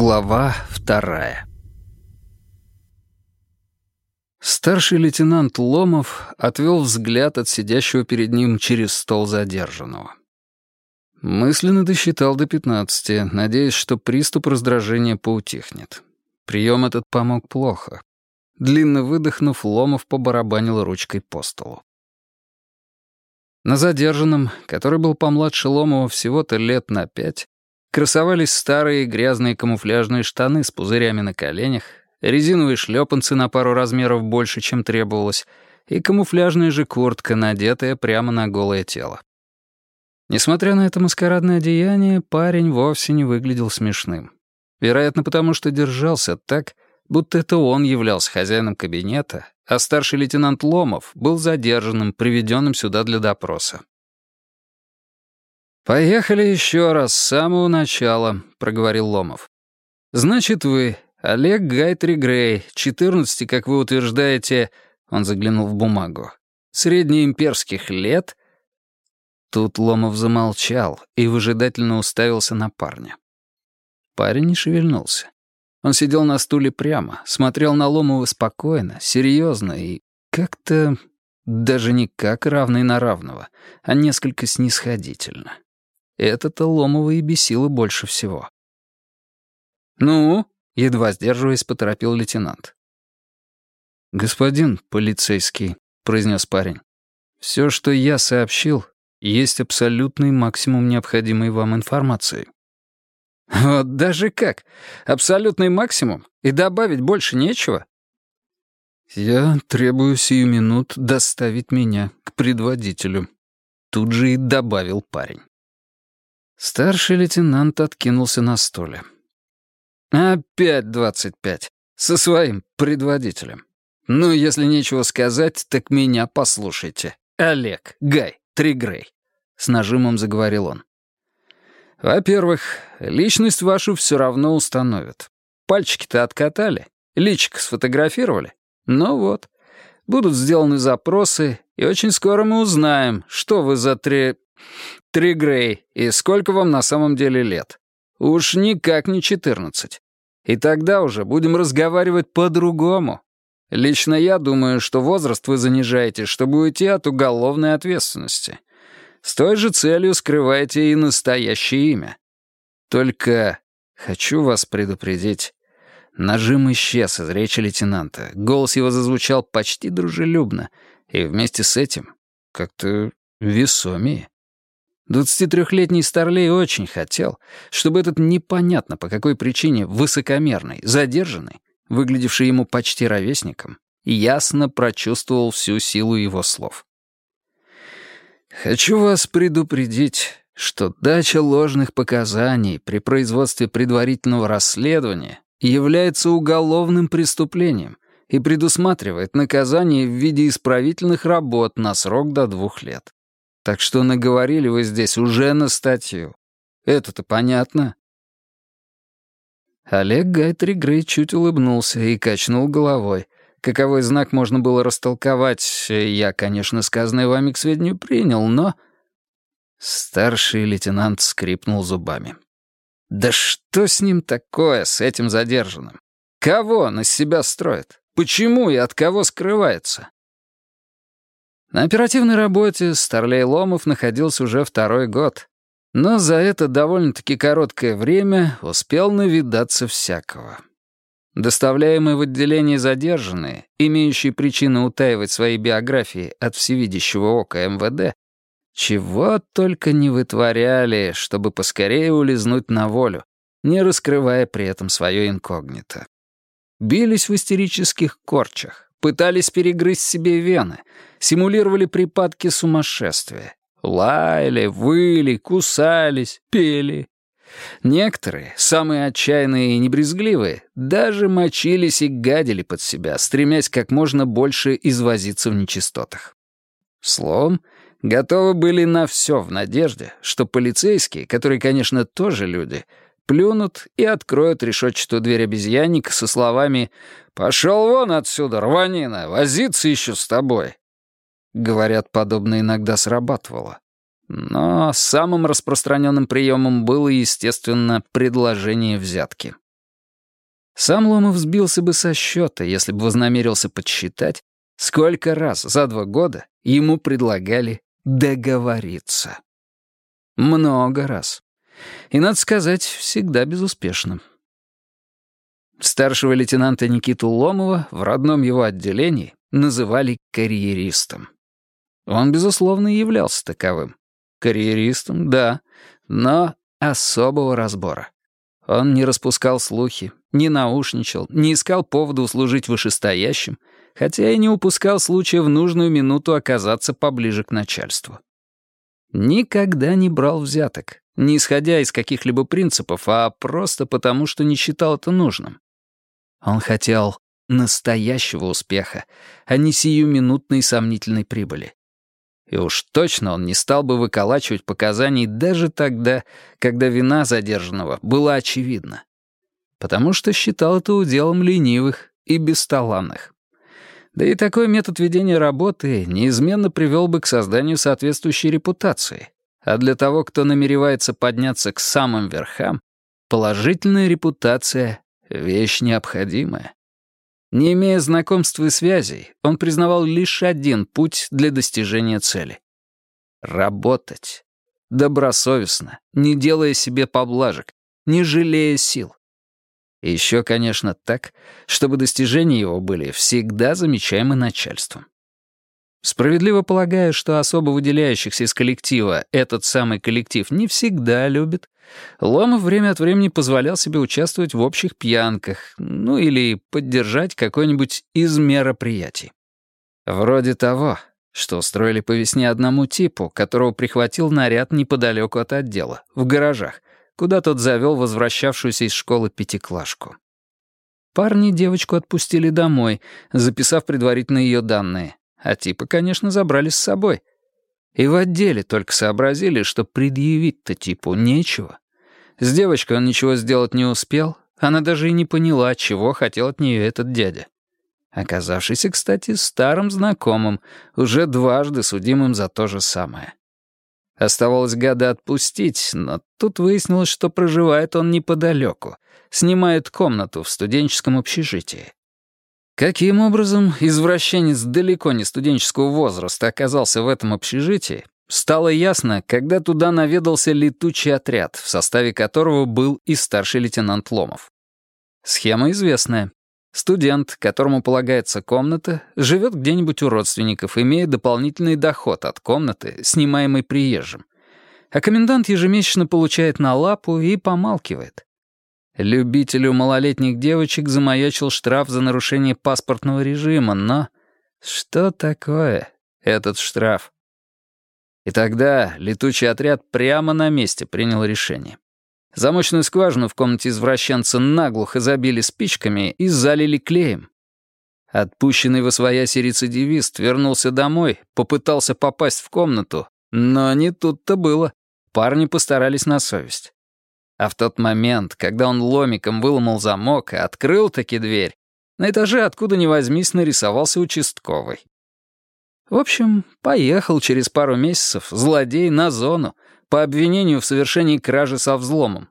Глава вторая Старший лейтенант Ломов отвел взгляд от сидящего перед ним через стол задержанного. Мысленно досчитал до пятнадцати, надеясь, что приступ раздражения поутихнет. Прием этот помог плохо. Длинно выдохнув, Ломов побарабанил ручкой по столу. На задержанном, который был помладше Ломова всего-то лет на пять, красовались старые грязные камуфляжные штаны с пузырями на коленях, резиновые шлепанцы на пару размеров больше, чем требовалось, и камуфляжная же куртка, надетая прямо на голое тело. Несмотря на это маскарадное одеяние, парень вовсе не выглядел смешным. Вероятно, потому что держался так, будто это он являлся хозяином кабинета, а старший лейтенант Ломов был задержанным, приведенным сюда для допроса. «Поехали еще раз, с самого начала», — проговорил Ломов. «Значит, вы, Олег Гайтри Грей, 14, как вы утверждаете...» Он заглянул в бумагу. «Среднеимперских лет?» Тут Ломов замолчал и выжидательно уставился на парня. Парень не шевельнулся. Он сидел на стуле прямо, смотрел на Ломова спокойно, серьезно и как-то даже не как равный на равного, а несколько снисходительно. Это-то Ломова и бесило больше всего. «Ну?» — едва сдерживаясь, поторопил лейтенант. «Господин полицейский», — произнес парень, — «все, что я сообщил, есть абсолютный максимум необходимой вам информации». «Вот даже как? Абсолютный максимум? И добавить больше нечего?» «Я требую сию минут доставить меня к предводителю», — тут же и добавил парень. Старший лейтенант откинулся на стуле. «Опять двадцать пять. Со своим предводителем. Ну, если нечего сказать, так меня послушайте. Олег, Гай, Тригрей», — с нажимом заговорил он. Во-первых, личность вашу все равно установят. Пальчики-то откатали, личико сфотографировали. Ну вот, будут сделаны запросы, и очень скоро мы узнаем, что вы за три... три Грей и сколько вам на самом деле лет. Уж никак не четырнадцать. И тогда уже будем разговаривать по-другому. Лично я думаю, что возраст вы занижаете, чтобы уйти от уголовной ответственности. С той же целью скрываете и настоящее имя. Только хочу вас предупредить. Нажим исчез из речи лейтенанта. Голос его зазвучал почти дружелюбно, и вместе с этим как-то весомее. Двадцатитрехлетний Старлей очень хотел, чтобы этот непонятно по какой причине высокомерный, задержанный, выглядевший ему почти ровесником, ясно прочувствовал всю силу его слов. Хочу вас предупредить, что дача ложных показаний при производстве предварительного расследования является уголовным преступлением и предусматривает наказание в виде исправительных работ на срок до двух лет. Так что наговорили вы здесь уже на статью. Это-то понятно? Олег Гайтри Грей чуть улыбнулся и качнул головой — Каковой знак можно было растолковать, я, конечно, сказанное вами к сведению принял, но...» Старший лейтенант скрипнул зубами. «Да что с ним такое, с этим задержанным? Кого из себя строит? Почему и от кого скрывается?» На оперативной работе Старлей Ломов находился уже второй год, но за это довольно-таки короткое время успел навидаться всякого. Доставляемые в отделение задержанные, имеющие причины утаивать свои биографии от всевидящего ока МВД, чего только не вытворяли, чтобы поскорее улизнуть на волю, не раскрывая при этом свое инкогнито. Бились в истерических корчах, пытались перегрызть себе вены, симулировали припадки сумасшествия, лаяли, выли, кусались, пели, Некоторые, самые отчаянные и небрезгливые, даже мочились и гадили под себя, стремясь как можно больше извозиться в нечистотах. Словом, готовы были на все в надежде, что полицейские, которые, конечно, тоже люди, плюнут и откроют решетчатую дверь обезьянника со словами «Пошел вон отсюда, рванина, возиться еще с тобой». Говорят, подобное иногда срабатывало. Но самым распространенным приемом было, естественно, предложение взятки. Сам Ломов сбился бы со счета, если бы вознамерился подсчитать, сколько раз за два года ему предлагали договориться. Много раз. И, надо сказать, всегда безуспешно. Старшего лейтенанта Никиту Ломова в родном его отделении называли карьеристом. Он, безусловно, являлся таковым. Карьеристом, да, но особого разбора. Он не распускал слухи, не наушничал, не искал повода услужить вышестоящим, хотя и не упускал случая в нужную минуту оказаться поближе к начальству. Никогда не брал взяток, не исходя из каких-либо принципов, а просто потому, что не считал это нужным. Он хотел настоящего успеха, а не сиюминутной сомнительной прибыли. И уж точно он не стал бы выколачивать показаний даже тогда, когда вина задержанного была очевидна. Потому что считал это уделом ленивых и бесталанных. Да и такой метод ведения работы неизменно привел бы к созданию соответствующей репутации. А для того, кто намеревается подняться к самым верхам, положительная репутация — вещь необходимая. Не имея знакомств и связей, он признавал лишь один путь для достижения цели. Работать. Добросовестно, не делая себе поблажек, не жалея сил. Еще, конечно, так, чтобы достижения его были всегда замечаемы начальством. Справедливо полагаю, что особо выделяющихся из коллектива этот самый коллектив не всегда любит, Ломов время от времени позволял себе участвовать в общих пьянках, ну или поддержать какой-нибудь из мероприятий. Вроде того, что устроили по весне одному типу, которого прихватил наряд неподалеку от отдела, в гаражах, куда тот завел возвращавшуюся из школы пятиклашку. Парни девочку отпустили домой, записав предварительно ее данные, а типа, конечно, забрали с собой. И в отделе только сообразили, что предъявить-то типу нечего. С девочкой он ничего сделать не успел, она даже и не поняла, чего хотел от нее этот дядя. Оказавшийся, кстати, старым знакомым, уже дважды судимым за то же самое. Оставалось гада отпустить, но тут выяснилось, что проживает он неподалеку, снимает комнату в студенческом общежитии. Каким образом извращенец далеко не студенческого возраста оказался в этом общежитии, стало ясно, когда туда наведался летучий отряд, в составе которого был и старший лейтенант Ломов. Схема известная. Студент, которому полагается комната, живет где-нибудь у родственников, имея дополнительный доход от комнаты, снимаемой приезжим. А комендант ежемесячно получает на лапу и помалкивает. Любителю малолетних девочек замаячил штраф за нарушение паспортного режима, но... Что такое этот штраф? И тогда летучий отряд прямо на месте принял решение. Замочную скважину в комнате извращенца наглухо забили спичками и залили клеем. Отпущенный в освояси рецидивист вернулся домой, попытался попасть в комнату, но не тут-то было. Парни постарались на совесть. А в тот момент, когда он ломиком выломал замок и открыл таки дверь, на этаже откуда ни возьмись нарисовался участковый. В общем, поехал через пару месяцев злодей на зону по обвинению в совершении кражи со взломом.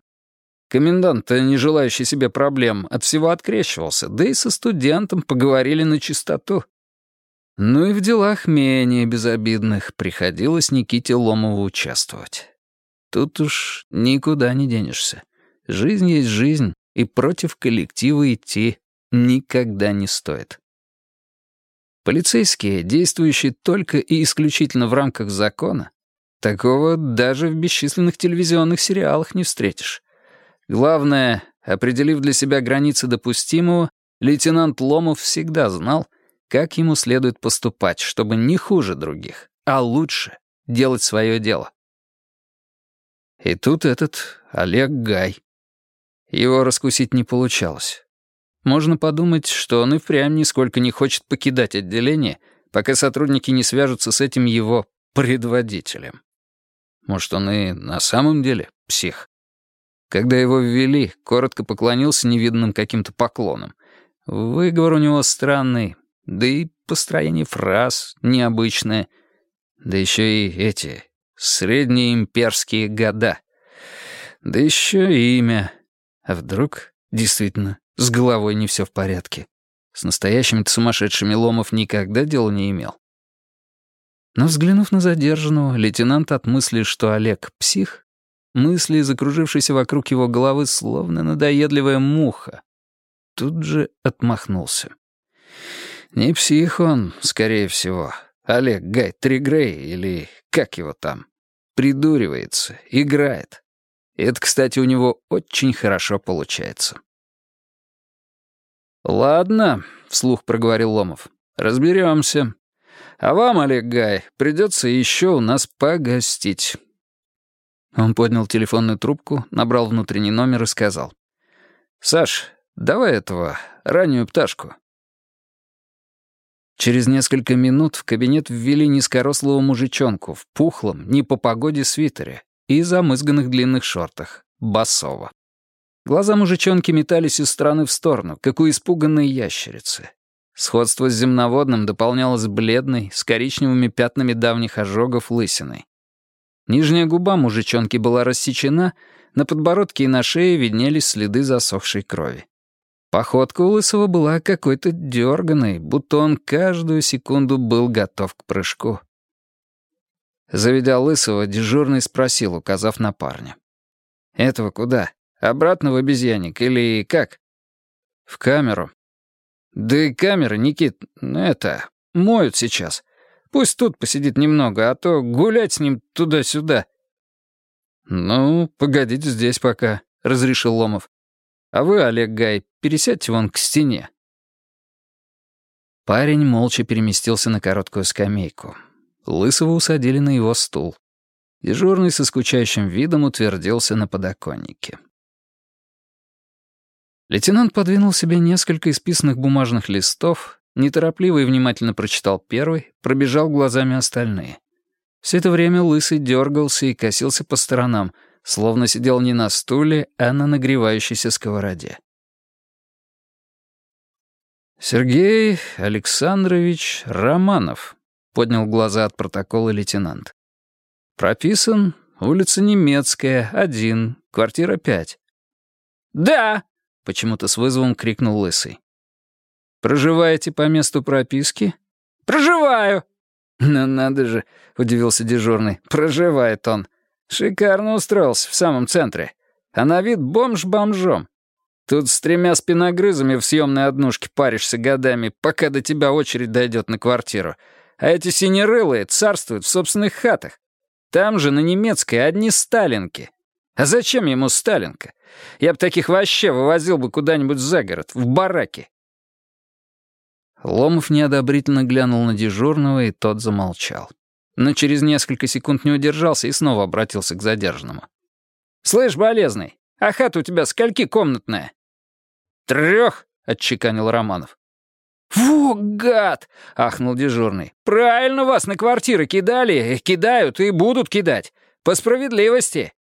Комендант, не желающий себе проблем, от всего открещивался, да и со студентом поговорили на чистоту. Ну и в делах менее безобидных приходилось Никите Ломову участвовать. Тут уж никуда не денешься. Жизнь есть жизнь, и против коллектива идти никогда не стоит. Полицейские, действующие только и исключительно в рамках закона, такого даже в бесчисленных телевизионных сериалах не встретишь. Главное, определив для себя границы допустимого, лейтенант Ломов всегда знал, как ему следует поступать, чтобы не хуже других, а лучше делать свое дело. И тут этот Олег Гай. Его раскусить не получалось. Можно подумать, что он и впрямь нисколько не хочет покидать отделение, пока сотрудники не свяжутся с этим его предводителем. Может, он и на самом деле псих. Когда его ввели, коротко поклонился невиданным каким-то поклоном. Выговор у него странный, да и построение фраз необычное. Да еще и эти Средние имперские года. Да еще и имя. А вдруг действительно С головой не все в порядке. С настоящими-то сумасшедшими Ломов никогда дела не имел. Но взглянув на задержанного, лейтенант от мысли, что Олег — псих, мысли, закружившиеся вокруг его головы, словно надоедливая муха, тут же отмахнулся. Не псих он, скорее всего. Олег Гай Тригрей или как его там. Придуривается, играет. И это, кстати, у него очень хорошо получается. «Ладно», — вслух проговорил Ломов, — «разберемся. А вам, Олег Гай, придется еще у нас погостить». Он поднял телефонную трубку, набрал внутренний номер и сказал. «Саш, давай этого, раннюю пташку». Через несколько минут в кабинет ввели низкорослого мужичонку в пухлом, не по погоде свитере и замызганных длинных шортах, басово. Глаза мужичонки метались из стороны в сторону, как у испуганной ящерицы. Сходство с земноводным дополнялось бледной, с коричневыми пятнами давних ожогов лысиной. Нижняя губа мужичонки была рассечена, на подбородке и на шее виднелись следы засохшей крови. Походка у Лысого была какой-то дерганой, будто он каждую секунду был готов к прыжку. Заведя Лысого, дежурный спросил, указав на парня. «Этого куда? Обратно в обезьянник или как?» «В камеру». «Да и камеры, Никит, ну это, моют сейчас. Пусть тут посидит немного, а то гулять с ним туда-сюда». «Ну, погодите здесь пока», — разрешил Ломов. «А вы, Олег Гай, пересядьте вон к стене». Парень молча переместился на короткую скамейку. Лысого усадили на его стул. Дежурный со скучающим видом утвердился на подоконнике. Лейтенант подвинул себе несколько исписанных бумажных листов, неторопливо и внимательно прочитал первый, пробежал глазами остальные. Все это время Лысый дергался и косился по сторонам — словно сидел не на стуле, а на нагревающейся сковороде. «Сергей Александрович Романов», — поднял глаза от протокола лейтенант. «Прописан, улица Немецкая, один, квартира пять». «Да!» — почему-то с вызовом крикнул Лысый. «Проживаете по месту прописки?» «Проживаю!» «Ну надо же», — удивился дежурный, — «проживает он». Шикарно устроился в самом центре. А на вид бомж бомжом. Тут с тремя спиногрызами в съемной однушке паришься годами, пока до тебя очередь дойдет на квартиру. А эти синерылые царствуют в собственных хатах. Там же на немецкой одни сталинки. А зачем ему сталинка? Я бы таких вообще вывозил бы куда-нибудь за город, в бараки. Ломов неодобрительно глянул на дежурного, и тот замолчал но через несколько секунд не удержался и снова обратился к задержанному. «Слышь, болезный, а хата у тебя скольки комнатная?» «Трёх», — отчеканил Романов. «Фу, гад!» — ахнул дежурный. «Правильно вас на квартиры кидали, кидают и будут кидать. По справедливости».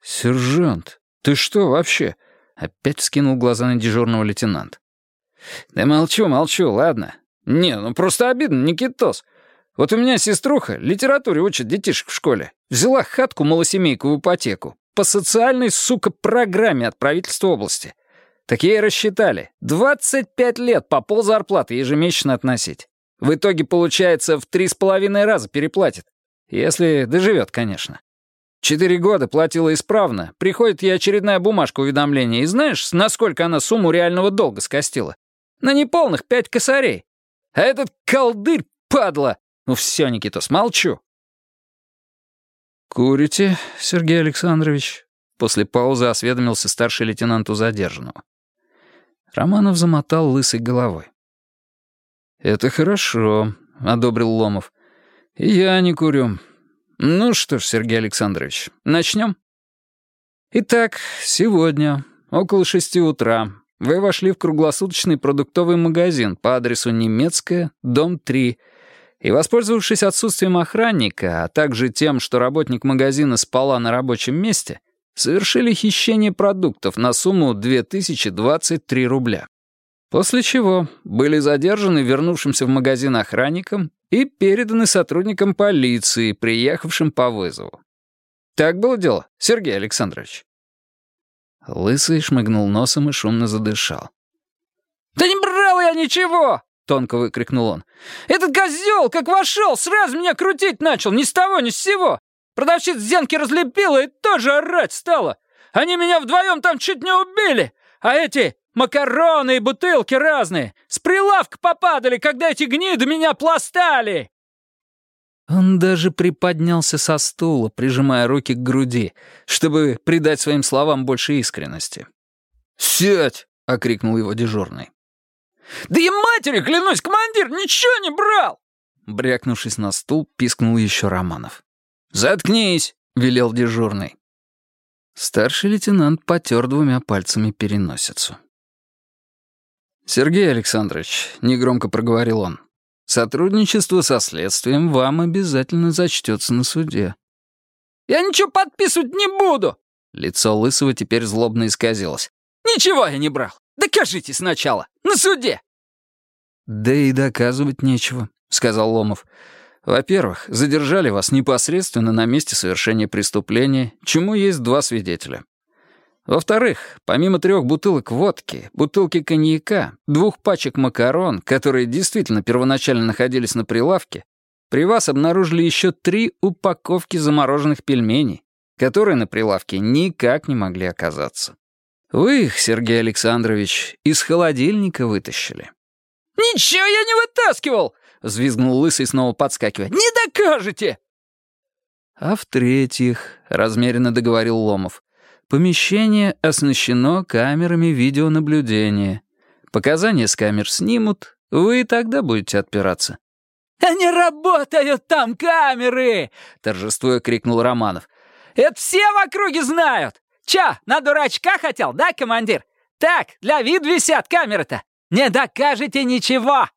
«Сержант, ты что вообще?» — опять вскинул глаза на дежурного лейтенант. «Да молчу, молчу, ладно. Не, ну просто обидно, Никитос. Вот у меня сеструха литературе учит детишек в школе. Взяла хатку-малосемейку в ипотеку. По социальной, сука, программе от правительства области. Так ей рассчитали. 25 лет по пол зарплаты ежемесячно относить. В итоге, получается, в три с половиной раза переплатит. Если доживет, конечно. Четыре года платила исправно. Приходит ей очередная бумажка уведомления. И знаешь, насколько она сумму реального долга скостила? На неполных пять косарей. А этот колдырь, падла, ну все, Никитос, молчу. «Курите, Сергей Александрович?» После паузы осведомился старший лейтенант у задержанного. Романов замотал лысой головой. «Это хорошо», — одобрил Ломов. «И я не курю. Ну что ж, Сергей Александрович, начнем?» «Итак, сегодня, около шести утра, вы вошли в круглосуточный продуктовый магазин по адресу Немецкая, дом 3, и, воспользовавшись отсутствием охранника, а также тем, что работник магазина спала на рабочем месте, совершили хищение продуктов на сумму 2023 рубля. После чего были задержаны вернувшимся в магазин охранником и переданы сотрудникам полиции, приехавшим по вызову. Так было дело, Сергей Александрович? Лысый шмыгнул носом и шумно задышал. «Да не брал я ничего!» — тонко выкрикнул он. «Этот козел, как вошел, сразу меня крутить начал, ни с того, ни с сего! Продавщица зенки разлепила и тоже орать стала! Они меня вдвоем там чуть не убили! А эти макароны и бутылки разные с прилавка попадали, когда эти гниды меня пластали!» Он даже приподнялся со стула, прижимая руки к груди, чтобы придать своим словам больше искренности. «Сядь!» — окрикнул его дежурный. «Да я матери, клянусь, командир, ничего не брал!» Брякнувшись на стул, пискнул еще Романов. «Заткнись!» — велел дежурный. Старший лейтенант потер двумя пальцами переносицу. «Сергей Александрович», — негромко проговорил он, — «сотрудничество со следствием вам обязательно зачтется на суде». «Я ничего подписывать не буду!» Лицо Лысого теперь злобно исказилось. «Ничего я не брал! Докажите сначала! На суде!» «Да и доказывать нечего», — сказал Ломов. «Во-первых, задержали вас непосредственно на месте совершения преступления, чему есть два свидетеля. Во-вторых, помимо трех бутылок водки, бутылки коньяка, двух пачек макарон, которые действительно первоначально находились на прилавке, при вас обнаружили еще три упаковки замороженных пельменей, которые на прилавке никак не могли оказаться. Вы их, Сергей Александрович, из холодильника вытащили. «Ничего я не вытаскивал!» — взвизгнул Лысый, снова подскакивая. «Не докажете!» «А в-третьих», — размеренно договорил Ломов, «помещение оснащено камерами видеонаблюдения. Показания с камер снимут, вы и тогда будете отпираться». «А не работают там камеры!» — торжествуя крикнул Романов. «Это все в округе знают! Чё, на дурачка хотел, да, командир? Так, для виду висят камеры-то! Не докажете ничего!»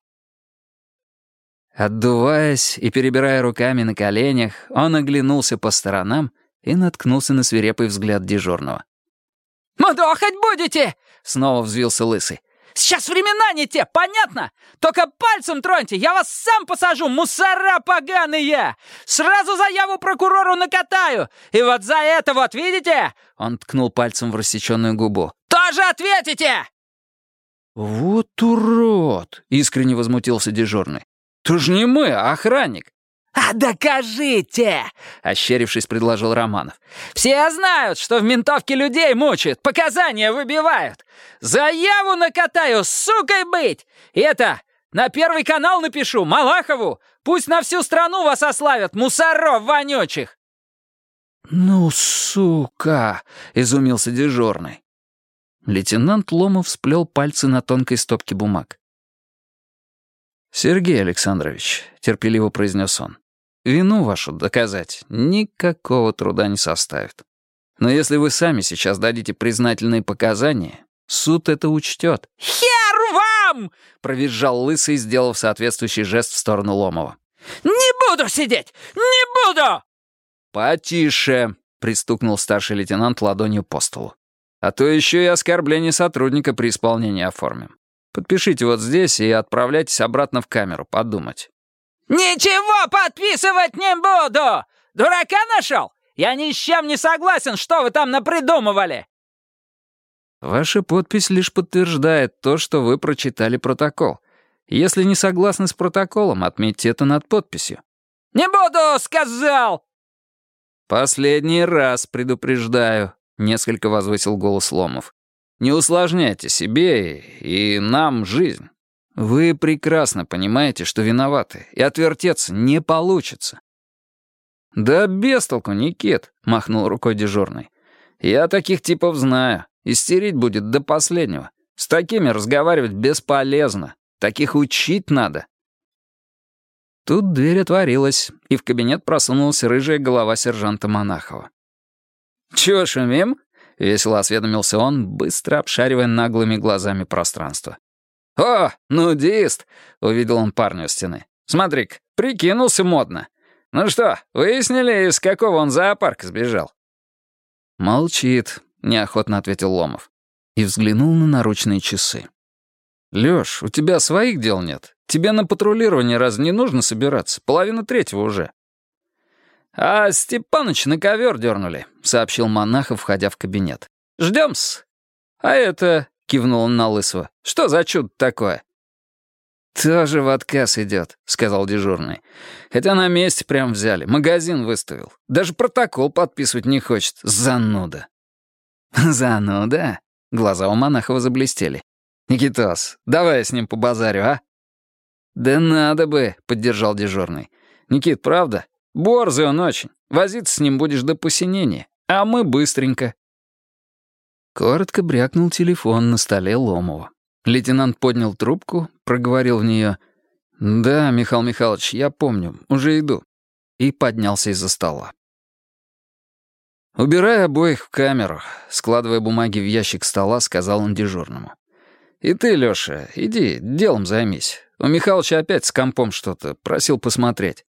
Отдуваясь и перебирая руками на коленях, он оглянулся по сторонам и наткнулся на свирепый взгляд дежурного. «Мудохать будете!» — снова взвился Лысый. «Сейчас времена не те, понятно? Только пальцем троньте, я вас сам посажу, мусора поганые! Сразу заяву прокурору накатаю! И вот за это вот, видите?» Он ткнул пальцем в рассеченную губу. «Тоже ответите!» «Вот урод!» — искренне возмутился дежурный. «То ж не мы, а охранник». «А докажите!» — ощерившись, предложил Романов. «Все знают, что в ментовке людей мучают, показания выбивают. Заяву накатаю, сукой быть! Это, на первый канал напишу, Малахову. Пусть на всю страну вас ославят, мусоров вонючих!» «Ну, сука!» — изумился дежурный. Лейтенант Ломов сплел пальцы на тонкой стопке бумаг. «Сергей Александрович», — терпеливо произнес он, — «вину вашу доказать никакого труда не составит. Но если вы сами сейчас дадите признательные показания, суд это учтет». «Хер вам!» — провизжал Лысый, сделав соответствующий жест в сторону Ломова. «Не буду сидеть! Не буду!» «Потише!» — пристукнул старший лейтенант ладонью по столу. «А то еще и оскорбление сотрудника при исполнении оформим. Подпишите вот здесь и отправляйтесь обратно в камеру подумать». «Ничего подписывать не буду! Дурака нашел? Я ни с чем не согласен, что вы там напридумывали!» Ваша подпись лишь подтверждает то, что вы прочитали протокол. Если не согласны с протоколом, отметьте это над подписью. «Не буду, сказал!» «Последний раз предупреждаю», — несколько возвысил голос Ломов. Не усложняйте себе и нам жизнь. Вы прекрасно понимаете, что виноваты, и отвертеться не получится». «Да без толку, Никит», — махнул рукой дежурный. «Я таких типов знаю. Истерить будет до последнего. С такими разговаривать бесполезно. Таких учить надо». Тут дверь отворилась, и в кабинет просунулась рыжая голова сержанта Монахова. «Чего шумим?» — весело осведомился он, быстро обшаривая наглыми глазами пространство. «О, нудист!» — увидел он парня у стены. «Смотри-ка, прикинулся модно. Ну что, выяснили, из какого он зоопарка сбежал?» «Молчит», — неохотно ответил Ломов. И взглянул на наручные часы. «Лёш, у тебя своих дел нет. Тебе на патрулирование раз не нужно собираться? Половина третьего уже». «А Степаныч на ковер дернули», — сообщил Монахов, входя в кабинет. «Ждем-с». «А это...» — кивнул он на Лысого. «Что за чудо такое?» «Тоже в отказ идет», — сказал дежурный. «Хотя на месте прям взяли, магазин выставил. Даже протокол подписывать не хочет. Зануда». «Зануда?» — глаза у Монахова заблестели. «Никитос, давай я с ним побазарю, а?» «Да надо бы», — поддержал дежурный. «Никит, правда? Борзый он очень. Возиться с ним будешь до посинения. А мы быстренько». Коротко брякнул телефон на столе Ломова. Лейтенант поднял трубку, проговорил в нее. «Да, Михаил Михайлович, я помню, уже иду». И поднялся из-за стола. «Убирай обоих в камеру», — складывая бумаги в ящик стола, сказал он дежурному. «И ты, Лёша, иди, делом займись. У Михалыча опять с компом что-то, просил посмотреть».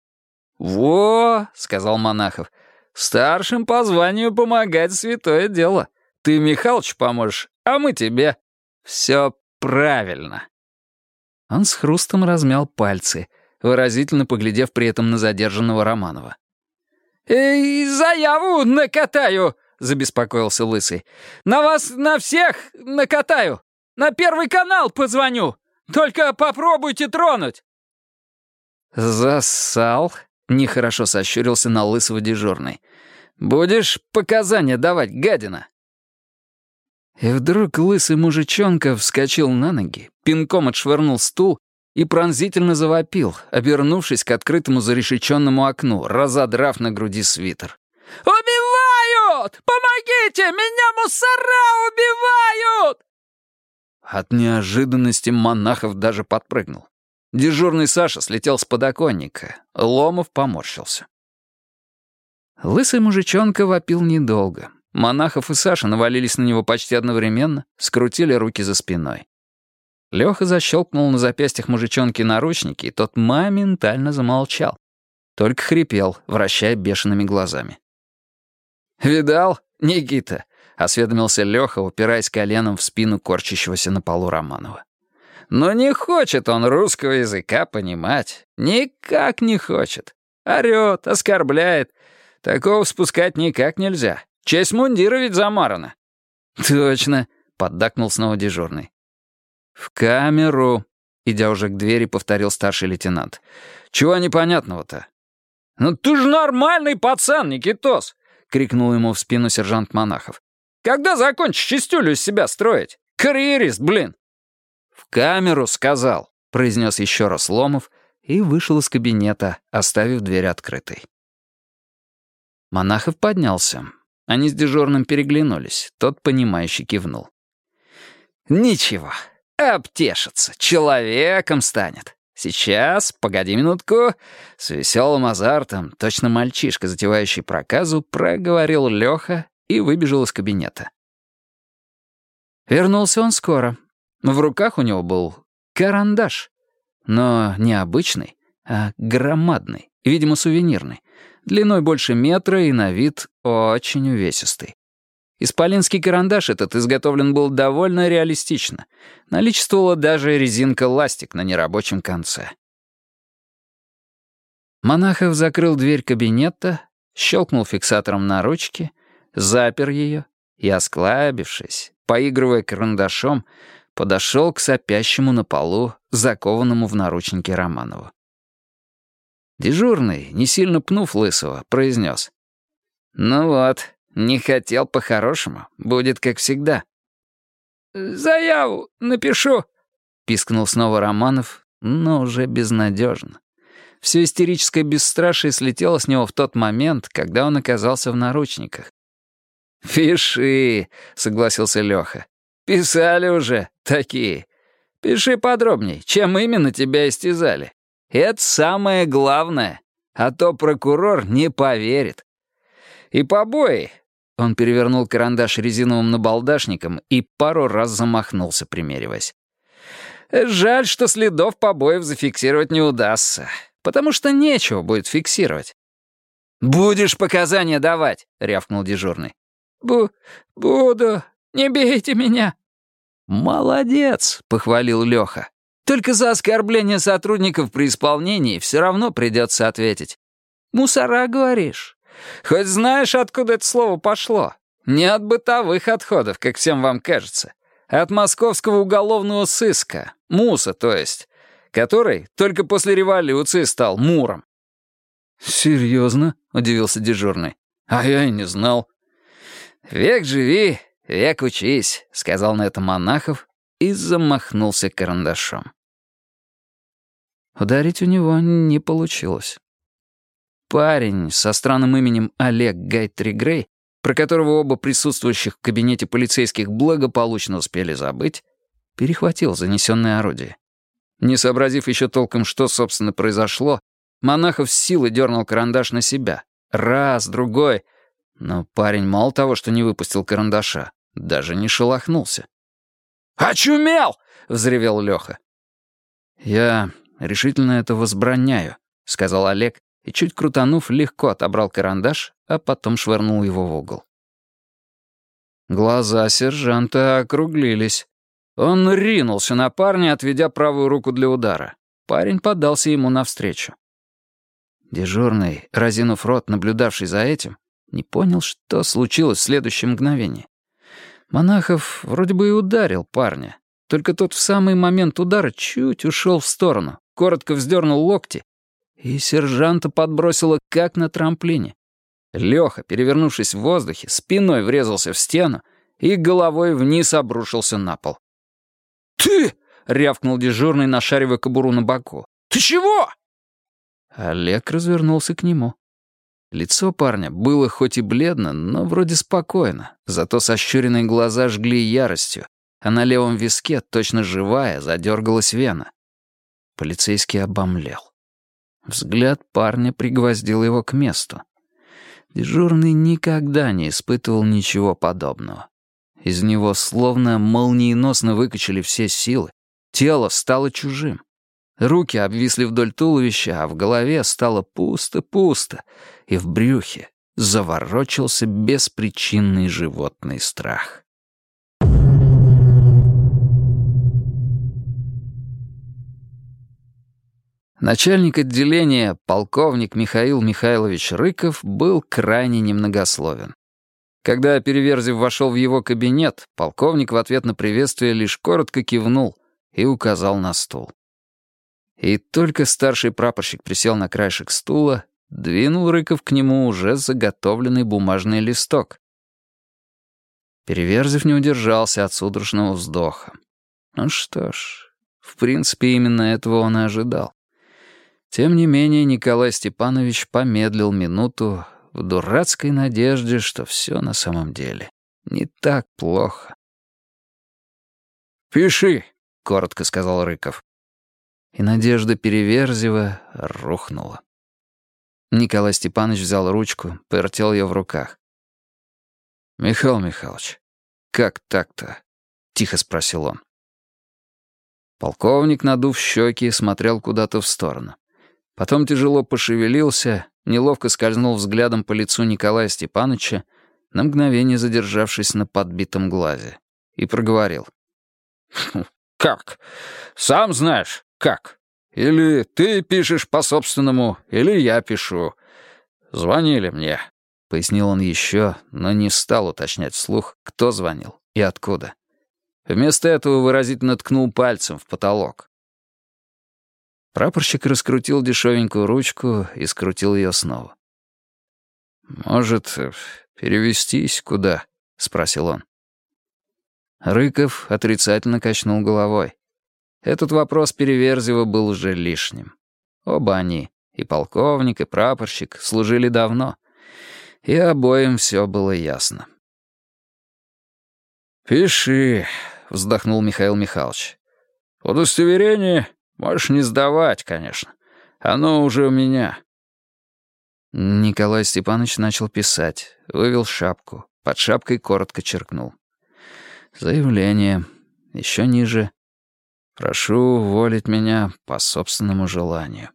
«Во!» — сказал Монахов. «Старшим по званию помогать святое дело. Ты Михалычу поможешь, а мы тебе. Все Правильно. Он с хрустом размял пальцы, выразительно поглядев при этом на задержанного Романова. «Эй, заяву накатаю!» — забеспокоился Лысый. «На вас на всех накатаю! На Первый канал позвоню! Только попробуйте тронуть!» «Засал!» — нехорошо сощурился на Лысого дежурный. «Будешь показания давать, гадина?» И вдруг лысый мужичонка вскочил на ноги, пинком отшвырнул стул и пронзительно завопил, обернувшись к открытому зарешеченному окну, разодрав на груди свитер. «Убивают! Помогите! Меня мусора убивают!» От неожиданности монахов даже подпрыгнул. Дежурный Саша слетел с подоконника. Ломов поморщился. Лысый мужичонка вопил недолго. Монахов и Саша навалились на него почти одновременно, скрутили руки за спиной. Леха защелкнул на запястьях мужичонки наручники, и тот моментально замолчал. Только хрипел, вращая бешеными глазами. «Видал, Никита?» — осведомился Леха, упираясь коленом в спину корчащегося на полу Романова. «Но не хочет он русского языка понимать. Никак не хочет. Орёт, оскорбляет. Такого спускать никак нельзя. Честь мундира ведь замарана». «Точно», — поддакнул снова дежурный. «В камеру», — идя уже к двери, повторил старший лейтенант. «Чего непонятного-то?» «Ну ты же нормальный пацан, Никитос!» — крикнул ему в спину сержант Монахов. «Когда закончишь чистюлю из себя строить? Карьерист, блин!» «В камеру, сказал», — произнес еще раз Ломов и вышел из кабинета, оставив дверь открытой. Монахов поднялся. Они с дежурным переглянулись. Тот, понимающе кивнул. «Ничего, обтешится, человеком станет. Сейчас, погоди минутку». С веселым азартом, точно мальчишка, затевающий проказу, проговорил Леха и выбежал из кабинета. Вернулся он скоро. В руках у него был карандаш. Но не обычный, а громадный, видимо, сувенирный длиной больше метра и на вид очень увесистый. Исполинский карандаш этот изготовлен был довольно реалистично. Наличествовала даже резинка-ластик на нерабочем конце. Монахов закрыл дверь кабинета, щелкнул фиксатором на ручке, запер ее и, осклабившись, поигрывая карандашом, подошел к сопящему на полу, закованному в наручники Романову. Дежурный, не сильно пнув Лысого, произнес. «Ну вот, не хотел по-хорошему. Будет как всегда». «Заяву напишу», — пискнул снова Романов, но уже безнадежно. Все истерическое бесстрашие слетело с него в тот момент, когда он оказался в наручниках. «Пиши», — согласился Леха. «Писали уже такие. Пиши подробней, чем именно тебя истязали. Это самое главное, а то прокурор не поверит. И побои. Он перевернул карандаш резиновым набалдашником и пару раз замахнулся, примериваясь. Жаль, что следов побоев зафиксировать не удастся, потому что нечего будет фиксировать. «Будешь показания давать», — рявкнул дежурный. «Бу... буду. Не бейте меня». «Молодец», — похвалил Леха. Только за оскорбление сотрудников при исполнении все равно придется ответить. «Мусора, говоришь? Хоть знаешь, откуда это слово пошло? Не от бытовых отходов, как всем вам кажется, от московского уголовного сыска, МУСа, то есть, который только после революции стал Муром». «Серьезно?» — удивился дежурный. «А я и не знал». «Век живи, век учись», — сказал на это Монахов и замахнулся карандашом. Ударить у него не получилось. Парень со странным именем Олег Гайтри Грей, про которого оба присутствующих в кабинете полицейских благополучно успели забыть, перехватил занесенное орудие. Не сообразив еще толком, что, собственно, произошло, Монахов с силой дернул карандаш на себя. Раз, другой. Но парень мало того, что не выпустил карандаша, даже не шелохнулся. «Очумел!» — взревел Леха. «Я решительно это возбраняю», — сказал Олег, и, чуть крутанув, легко отобрал карандаш, а потом швырнул его в угол. Глаза сержанта округлились. Он ринулся на парня, отведя правую руку для удара. Парень подался ему навстречу. Дежурный, разинув рот, наблюдавший за этим, не понял, что случилось в следующее мгновение. Монахов вроде бы и ударил парня, только тот в самый момент удара чуть ушел в сторону, коротко вздернул локти, и сержанта подбросило как на трамплине. Леха, перевернувшись в воздухе, спиной врезался в стену и головой вниз обрушился на пол. «Ты!» — рявкнул дежурный, нашаривая кобуру на боку. «Ты чего?» Олег развернулся к нему. Лицо парня было хоть и бледно, но вроде спокойно, зато сощуренные глаза жгли яростью, а на левом виске, точно живая, задергалась вена. Полицейский обомлел. Взгляд парня пригвоздил его к месту. Дежурный никогда не испытывал ничего подобного. Из него словно молниеносно выкачали все силы, тело стало чужим. Руки обвисли вдоль туловища, а в голове стало пусто-пусто, и в брюхе заворочился беспричинный животный страх. Начальник отделения, полковник Михаил Михайлович Рыков, был крайне немногословен. Когда Переверзев вошел в его кабинет, полковник в ответ на приветствие лишь коротко кивнул и указал на стул. И только старший прапорщик присел на краешек стула, двинул Рыков к нему уже заготовленный бумажный листок. Переверзев не удержался от судорожного вздоха. Ну что ж, в принципе, именно этого он и ожидал. Тем не менее, Николай Степанович помедлил минуту в дурацкой надежде, что все на самом деле не так плохо. «Пиши», — коротко сказал Рыков и надежда Переверзева рухнула. Николай Степанович взял ручку, повертел ее в руках. «Михаил Михайлович, как так-то?» — тихо спросил он. Полковник, надув щеки, смотрел куда-то в сторону. Потом тяжело пошевелился, неловко скользнул взглядом по лицу Николая Степановича, на мгновение задержавшись на подбитом глазе, и проговорил. «Как? Сам знаешь, как? Или ты пишешь по-собственному, или я пишу. Звонили мне», — пояснил он еще, но не стал уточнять вслух, кто звонил и откуда. Вместо этого выразительно ткнул пальцем в потолок. Прапорщик раскрутил дешевенькую ручку и скрутил ее снова. «Может, перевестись куда?» — спросил он. Рыков отрицательно качнул головой. Этот вопрос Переверзева был уже лишним. Оба они, и полковник, и прапорщик, служили давно, и обоим все было ясно. «Пиши», — вздохнул Михаил Михайлович. «Удостоверение можешь не сдавать, конечно. Оно уже у меня». Николай Степанович начал писать, вывел шапку, под шапкой коротко черкнул. «Заявление. Еще ниже Прошу уволить меня по собственному желанию.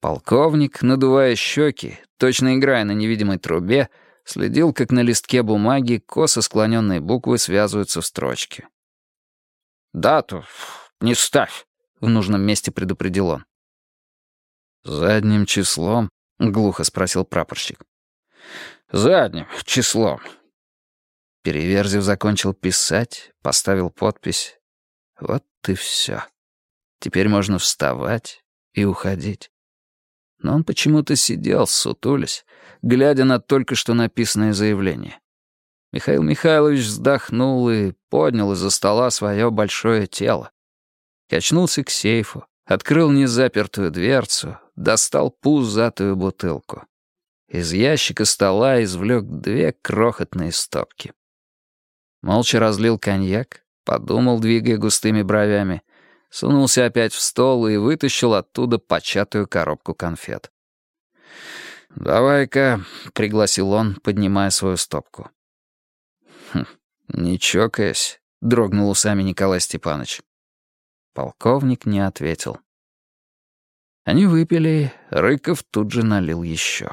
Полковник, надувая щеки, точно играя на невидимой трубе, следил, как на листке бумаги косо склоненные буквы связываются в строчки. «Дату не ставь», — в нужном месте предупредил он. «Задним числом?» — глухо спросил прапорщик. «Задним числом», Переверзев закончил писать, поставил подпись. Вот и все. Теперь можно вставать и уходить. Но он почему-то сидел, сутулясь, глядя на только что написанное заявление. Михаил Михайлович вздохнул и поднял из-за стола свое большое тело. Качнулся к сейфу, открыл незапертую дверцу, достал пузатую бутылку. Из ящика стола извлек две крохотные стопки. Молча разлил коньяк, подумал, двигая густыми бровями, сунулся опять в стол и вытащил оттуда початую коробку конфет. «Давай-ка», — пригласил он, поднимая свою стопку. «Хм, не чокаясь», — дрогнул усами Николай Степанович. Полковник не ответил. Они выпили, Рыков тут же налил еще.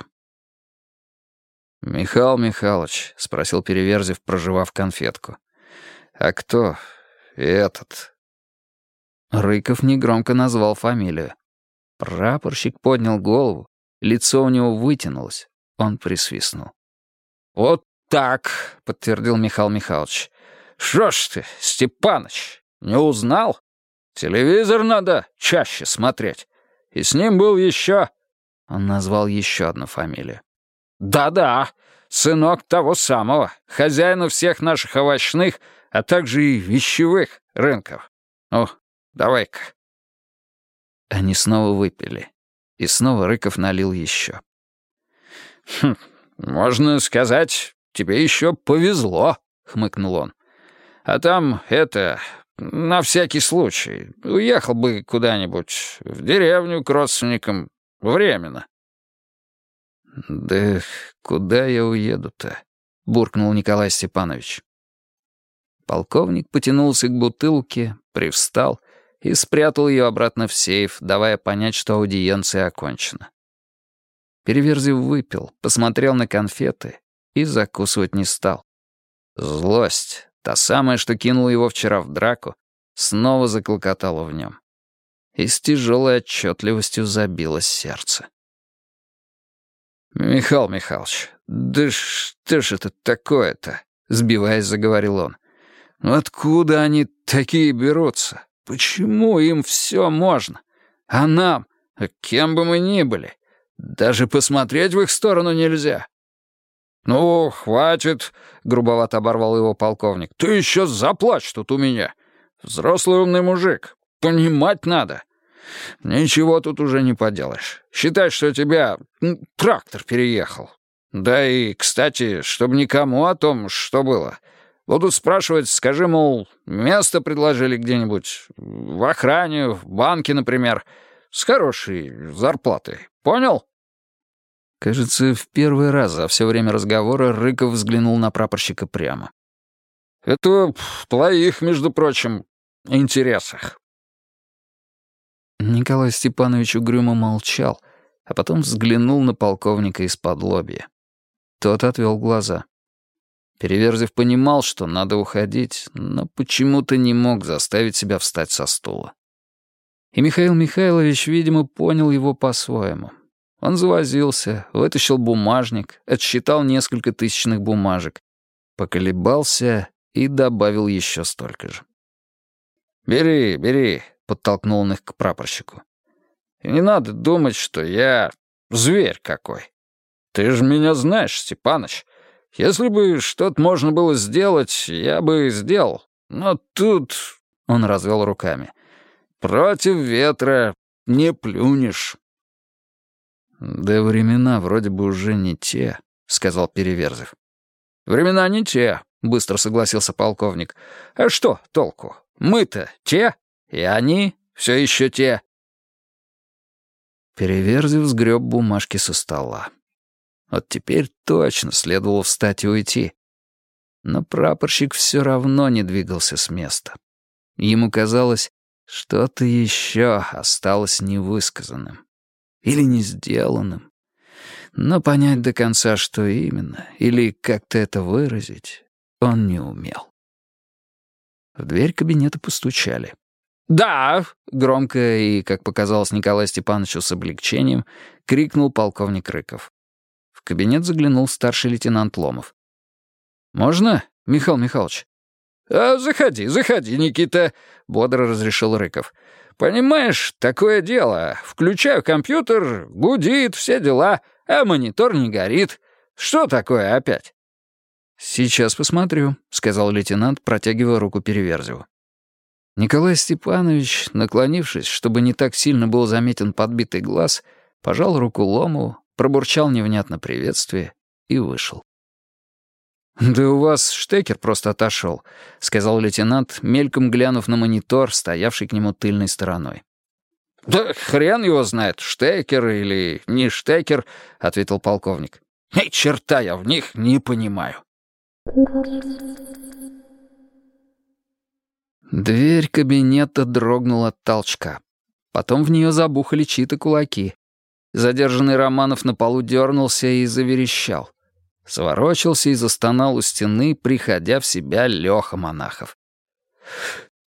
«Михаил Михайлович», — спросил Переверзев, проживав конфетку. «А кто этот?» Рыков негромко назвал фамилию. Прапорщик поднял голову, лицо у него вытянулось. Он присвистнул. «Вот так», — подтвердил Михаил Михайлович. «Что ж ты, Степаныч, не узнал? Телевизор надо чаще смотреть. И с ним был еще...» Он назвал еще одну фамилию. «Да-да, сынок того самого, хозяина всех наших овощных, а также и вещевых рынков. Ну, давай-ка». Они снова выпили. И снова Рыков налил еще. «Хм, можно сказать, тебе еще повезло», — хмыкнул он. «А там, это, на всякий случай, уехал бы куда-нибудь, в деревню к родственникам, временно». «Да куда я уеду-то?» — буркнул Николай Степанович. Полковник потянулся к бутылке, привстал и спрятал ее обратно в сейф, давая понять, что аудиенция окончена. Переверзив выпил, посмотрел на конфеты и закусывать не стал. Злость, та самая, что кинула его вчера в драку, снова заклокотала в нем. И с тяжелой отчетливостью забилось сердце. «Михаил Михайлович, да что ж это такое-то?» — сбиваясь, заговорил он. «Ну откуда они такие берутся? Почему им все можно? А нам, кем бы мы ни были, даже посмотреть в их сторону нельзя». «Ну, хватит», — грубовато оборвал его полковник. «Ты еще заплачь тут у меня. Взрослый умный мужик. Понимать надо. «Ничего тут уже не поделаешь. Считай, что тебя трактор переехал. Да и, кстати, чтобы никому о том, что было. Будут спрашивать, скажи, мол, место предложили где-нибудь, в охране, в банке, например, с хорошей зарплатой. Понял?» Кажется, в первый раз за все время разговора Рыков взглянул на прапорщика прямо. «Это в твоих, между прочим, интересах. Николай Степанович угрюмо молчал, а потом взглянул на полковника из-под лобья. Тот отвел глаза. Переверзев понимал, что надо уходить, но почему-то не мог заставить себя встать со стула. И Михаил Михайлович, видимо, понял его по-своему. Он завозился, вытащил бумажник, отсчитал несколько тысячных бумажек, поколебался и добавил еще столько же. «Бери, бери, подтолкнул он их к прапорщику. «И не надо думать, что я зверь какой. Ты же меня знаешь, Степаныч. Если бы что-то можно было сделать, я бы сделал. Но тут...» — он развел руками. «Против ветра не плюнешь». «Да времена вроде бы уже не те», — сказал Переверзев. «Времена не те», — быстро согласился полковник. «А что толку? Мы-то те?» И они все еще те. Переверзив сгреб бумажки со стола. Вот теперь точно следовало встать и уйти. Но прапорщик все равно не двигался с места. Ему казалось, что-то еще осталось невысказанным. Или не сделанным. Но понять до конца, что именно, или как-то это выразить, он не умел. В дверь кабинета постучали. «Да!» — громко и, как показалось Николаю Степановичу с облегчением, крикнул полковник Рыков. В кабинет заглянул старший лейтенант Ломов. «Можно, Михаил Михайлович?» «А, «Заходи, заходи, Никита», — бодро разрешил Рыков. «Понимаешь, такое дело. Включаю компьютер, гудит, все дела, а монитор не горит. Что такое опять?» «Сейчас посмотрю», — сказал лейтенант, протягивая руку Переверзеву. Николай Степанович, наклонившись, чтобы не так сильно был заметен подбитый глаз, пожал руку Лому, пробурчал невнятно приветствие и вышел. «Да у вас штекер просто отошел», — сказал лейтенант, мельком глянув на монитор, стоявший к нему тыльной стороной. «Да хрен его знает, штекер или не штекер», — ответил полковник. «Ни черта я в них не понимаю». Дверь кабинета дрогнула от толчка. Потом в нее забухали чьи-то кулаки. Задержанный Романов на полу дернулся и заверещал. Сворочился и застонал у стены, приходя в себя Леха Монахов.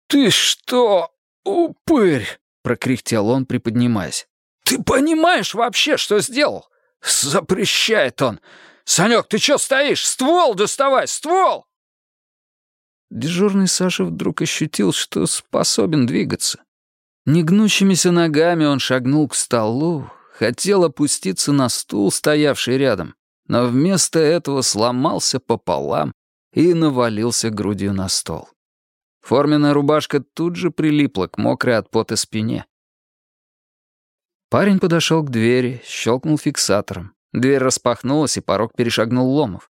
«Ты что, упырь?» — прокряхтел он, приподнимаясь. «Ты понимаешь вообще, что сделал? Запрещает он. Санек, ты что стоишь? Ствол доставай, ствол!» Дежурный Саша вдруг ощутил, что способен двигаться. Негнущимися ногами он шагнул к столу, хотел опуститься на стул, стоявший рядом, но вместо этого сломался пополам и навалился грудью на стол. Форменная рубашка тут же прилипла к мокрой от пота спине. Парень подошел к двери, щелкнул фиксатором. Дверь распахнулась, и порог перешагнул Ломов.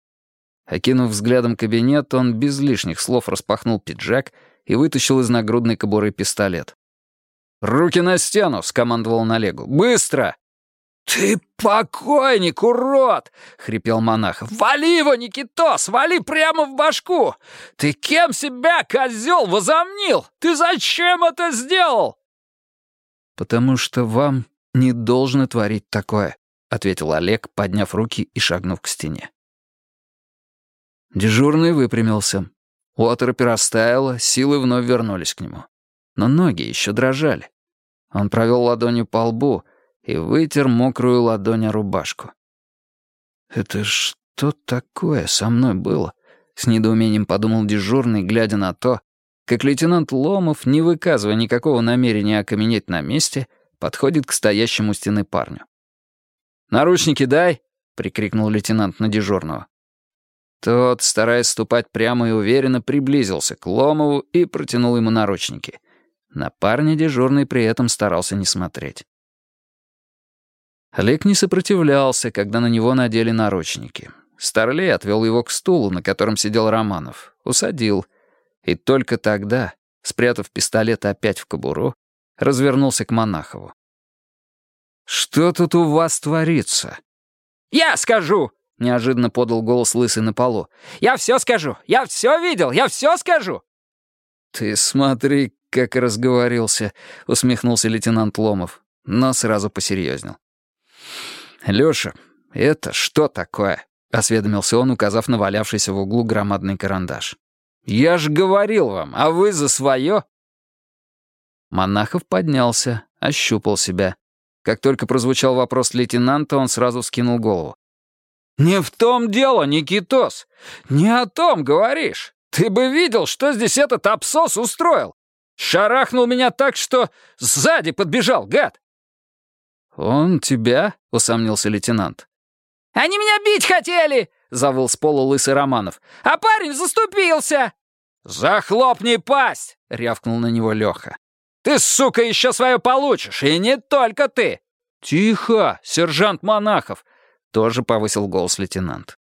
Окинув взглядом кабинет, он без лишних слов распахнул пиджак и вытащил из нагрудной кобуры пистолет. «Руки на стену!» — скомандовал он Олегу. «Быстро!» «Ты покойник, урод!» — хрипел монах. «Вали его, Никитос! Вали прямо в башку! Ты кем себя, козел, возомнил? Ты зачем это сделал?» «Потому что вам не должно творить такое», — ответил Олег, подняв руки и шагнув к стене. Дежурный выпрямился. У оторопи растаяло, силы вновь вернулись к нему. Но ноги еще дрожали. Он провел ладонью по лбу — и вытер мокрую ладонь о рубашку. «Это что такое со мной было?» — с недоумением подумал дежурный, глядя на то, как лейтенант Ломов, не выказывая никакого намерения окаменеть на месте, подходит к стоящему стены парню. «Наручники дай!» — прикрикнул лейтенант на дежурного. Тот, стараясь ступать прямо и уверенно, приблизился к Ломову и протянул ему наручники. На парня дежурный при этом старался не смотреть. Олег не сопротивлялся, когда на него надели наручники. Старлей отвел его к стулу, на котором сидел Романов, усадил. И только тогда, спрятав пистолет опять в кобуру, развернулся к Монахову. «Что тут у вас творится?» «Я скажу!» — неожиданно подал голос лысый на полу. «Я все скажу! Я все видел! Я все скажу!» «Ты смотри, как разговорился», — усмехнулся лейтенант Ломов, но сразу посерьезнел. «Лёша, это что такое?» — осведомился он, указав на валявшийся в углу громадный карандаш. «Я ж говорил вам, а вы за своё?» Монахов поднялся, ощупал себя. Как только прозвучал вопрос лейтенанта, он сразу вскинул голову. «Не в том дело, Никитос! Не о том говоришь! Ты бы видел, что здесь этот абсос устроил! Шарахнул меня так, что сзади подбежал, гад! «Он тебя?» — усомнился лейтенант. «Они меня бить хотели!» — завыл с пола лысый Романов. «А парень заступился!» «Захлопни пасть!» — рявкнул на него Леха. «Ты, сука, еще свое получишь, и не только ты!» «Тихо, сержант Монахов!» — тоже повысил голос лейтенант.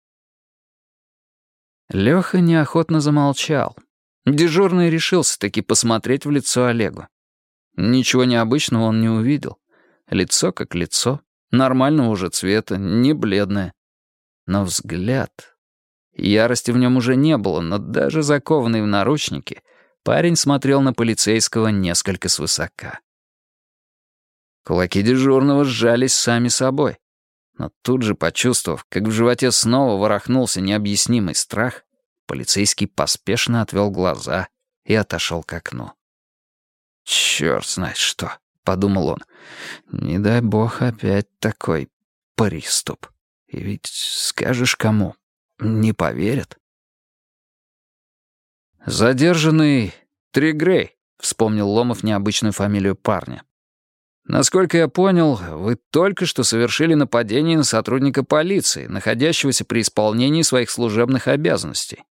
Леха неохотно замолчал. Дежурный решился таки посмотреть в лицо Олегу. Ничего необычного он не увидел. Лицо как лицо, нормального уже цвета, не бледное. Но взгляд... Ярости в нем уже не было, но даже закованный в наручники, парень смотрел на полицейского несколько свысока. Кулаки дежурного сжались сами собой. Но тут же, почувствовав, как в животе снова ворохнулся необъяснимый страх, полицейский поспешно отвел глаза и отошел к окну. Черт знает что подумал он. Не дай бог опять такой приступ. И ведь скажешь кому, не поверят. «Задержанный Тригрей», — вспомнил Ломов необычную фамилию парня. «Насколько я понял, вы только что совершили нападение на сотрудника полиции, находящегося при исполнении своих служебных обязанностей».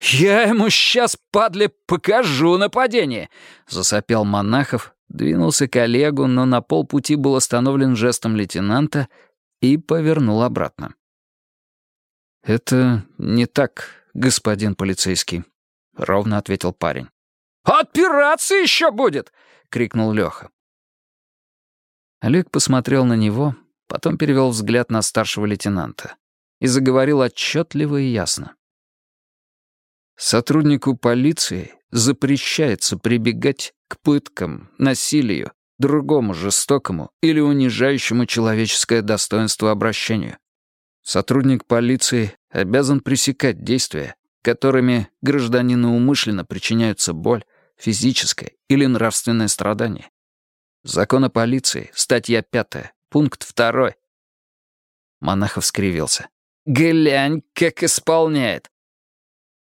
«Я ему сейчас, падле, покажу нападение!» — засопел Монахов, двинулся к Олегу, но на полпути был остановлен жестом лейтенанта и повернул обратно. «Это не так, господин полицейский», — ровно ответил парень. «Отпираться еще будет!» — крикнул Леха. Олег посмотрел на него, потом перевел взгляд на старшего лейтенанта и заговорил отчетливо и ясно. Сотруднику полиции запрещается прибегать к пыткам, насилию, другому жестокому или унижающему человеческое достоинство обращению. Сотрудник полиции обязан пресекать действия, которыми гражданину умышленно причиняются боль, физическое или нравственное страдание. Закон о полиции, статья 5, пункт 2. Монахов скривился. «Глянь, как исполняет!»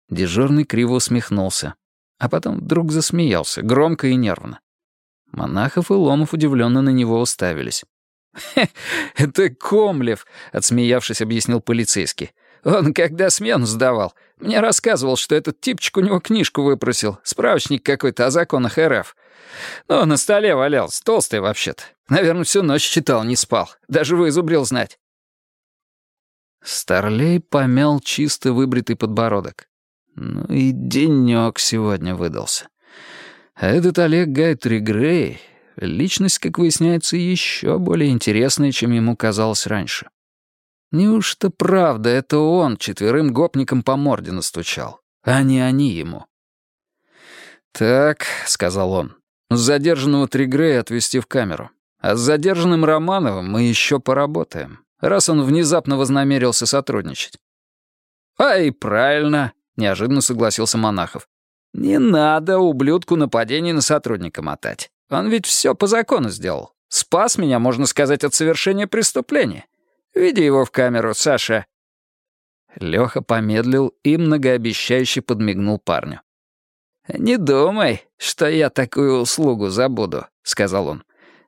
Дежурный криво усмехнулся, а потом вдруг засмеялся, громко и нервно. Монахов и Ломов удивленно на него уставились. это Комлев», — отсмеявшись, объяснил полицейский. «Он, когда смену сдавал, мне рассказывал, что этот типчик у него книжку выпросил, справочник какой-то о законах РФ. Ну, на столе валялся, толстый вообще-то. Наверное, всю ночь читал, не спал. Даже вызубрил знать». Старлей помял чисто выбритый подбородок. Ну и денёк сегодня выдался. А этот Олег Гайтри Грей Личность, как выясняется, еще более интересная, чем ему казалось раньше. Неужто правда это он четверым гопникам по морде настучал, а не они ему? «Так», — сказал он, — «задержанного Тригрея отвезти в камеру. А с задержанным Романовым мы еще поработаем, раз он внезапно вознамерился сотрудничать». «А и правильно», — неожиданно согласился Монахов. «Не надо ублюдку нападение на сотрудника мотать. Он ведь все по закону сделал. Спас меня, можно сказать, от совершения преступления. Веди его в камеру, Саша». Леха помедлил и многообещающе подмигнул парню. «Не думай, что я такую услугу забуду», — сказал он.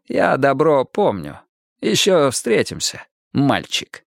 «Я добро помню. Еще встретимся, мальчик».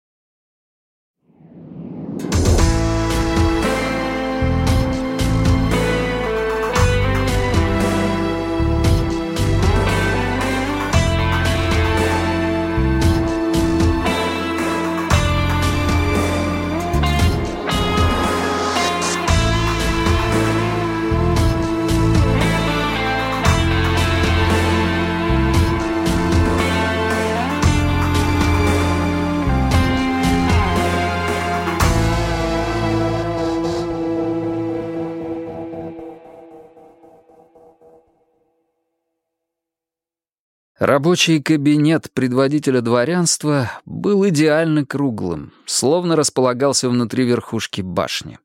Рабочий кабинет предводителя дворянства был идеально круглым, словно располагался внутри верхушки башни.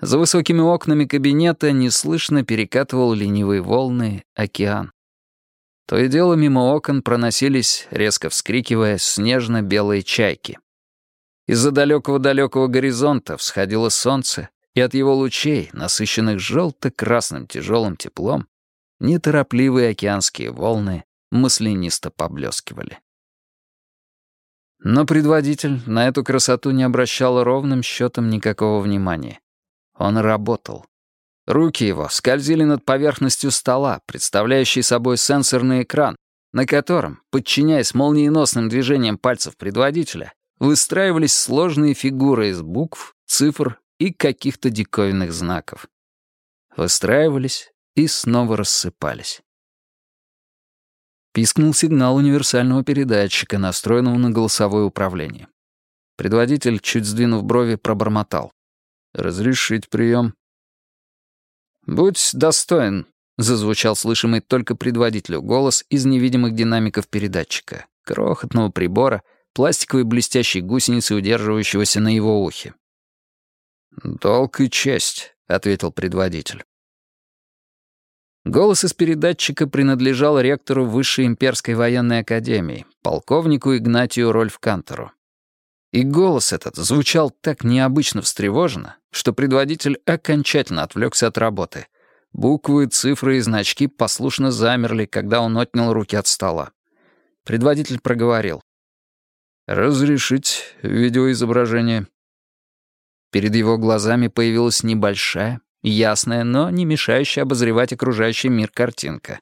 За высокими окнами кабинета неслышно перекатывал ленивые волны океан. То и дело мимо окон проносились, резко вскрикивая, снежно-белые чайки. Из-за далекого-далекого горизонта всходило солнце, и от его лучей, насыщенных желто-красным тяжелым теплом, неторопливые океанские волны маслянисто поблескивали. Но предводитель на эту красоту не обращал ровным счетом никакого внимания. Он работал. Руки его скользили над поверхностью стола, представляющей собой сенсорный экран, на котором, подчиняясь молниеносным движениям пальцев предводителя, выстраивались сложные фигуры из букв, цифр и каких-то диковинных знаков. Выстраивались и снова рассыпались. Пискнул сигнал универсального передатчика, настроенного на голосовое управление. Предводитель, чуть сдвинув брови, пробормотал. «Разрешить прием». «Будь достоин», — зазвучал слышимый только предводителю голос из невидимых динамиков передатчика, крохотного прибора, пластиковой блестящей гусеницы, удерживающегося на его ухе. «Долг и честь», — ответил предводитель. Голос из передатчика принадлежал ректору Высшей имперской военной академии, полковнику Игнатию Рольф Кантору. И голос этот звучал так необычно встревоженно, что предводитель окончательно отвлекся от работы. Буквы, цифры и значки послушно замерли, когда он отнял руки от стола. Предводитель проговорил. «Разрешить видеоизображение». Перед его глазами появилась небольшая, ясная, но не мешающая обозревать окружающий мир картинка.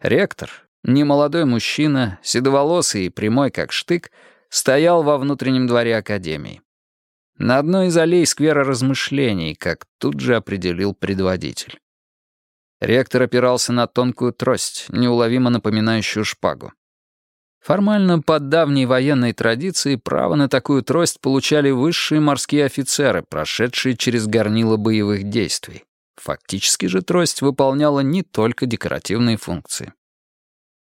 Ректор, немолодой мужчина, седоволосый и прямой как штык, стоял во внутреннем дворе Академии. На одной из аллей сквера размышлений, как тут же определил предводитель. Ректор опирался на тонкую трость, неуловимо напоминающую шпагу. Формально, по давней военной традиции, право на такую трость получали высшие морские офицеры, прошедшие через горнило боевых действий. Фактически же трость выполняла не только декоративные функции.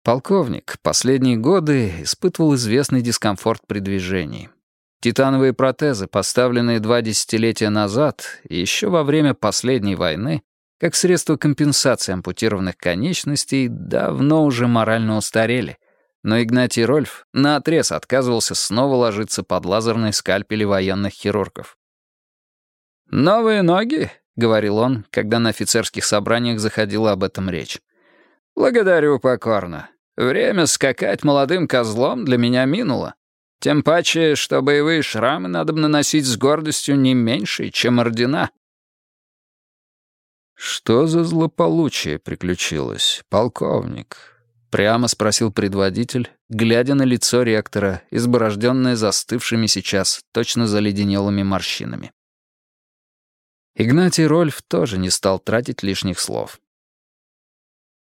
Полковник последние годы испытывал известный дискомфорт при движении. Титановые протезы, поставленные два десятилетия назад, еще во время последней войны, как средство компенсации ампутированных конечностей, давно уже морально устарели. Но Игнатий Рольф наотрез отказывался снова ложиться под лазерные скальпели военных хирургов. «Новые ноги?» — говорил он, когда на офицерских собраниях заходила об этом речь. «Благодарю покорно. Время скакать молодым козлом для меня минуло. Тем паче, что боевые шрамы надо наносить с гордостью не меньше, чем ордена. «Что за злополучие приключилось, полковник?» — прямо спросил предводитель, глядя на лицо ректора, изборожденное застывшими сейчас, точно заледенелыми морщинами. Игнатий Рольф тоже не стал тратить лишних слов.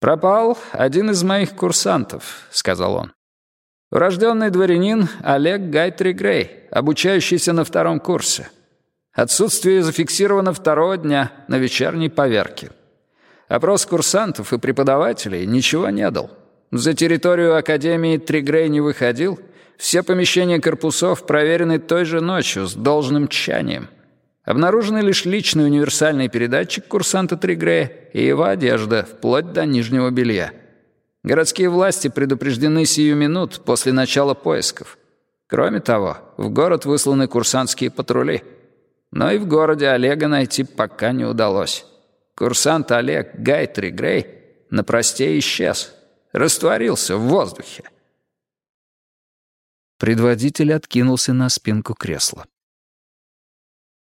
«Пропал один из моих курсантов», — сказал он. «Урожденный дворянин Олег Гайтри Грей, обучающийся на втором курсе. Отсутствие зафиксировано второго дня на вечерней поверке. Опрос курсантов и преподавателей ничего не дал. За территорию Академии Тригрей не выходил. Все помещения корпусов проверены той же ночью с должным тщанием. Обнаружены лишь личный универсальный передатчик курсанта Тригрея и его одежда, вплоть до нижнего белья. Городские власти предупреждены сию минут после начала поисков. Кроме того, в город высланы курсантские патрули. Но и в городе Олега найти пока не удалось. Курсант Олег Гай Тригрей на просте исчез. Растворился в воздухе. Предводитель откинулся на спинку кресла.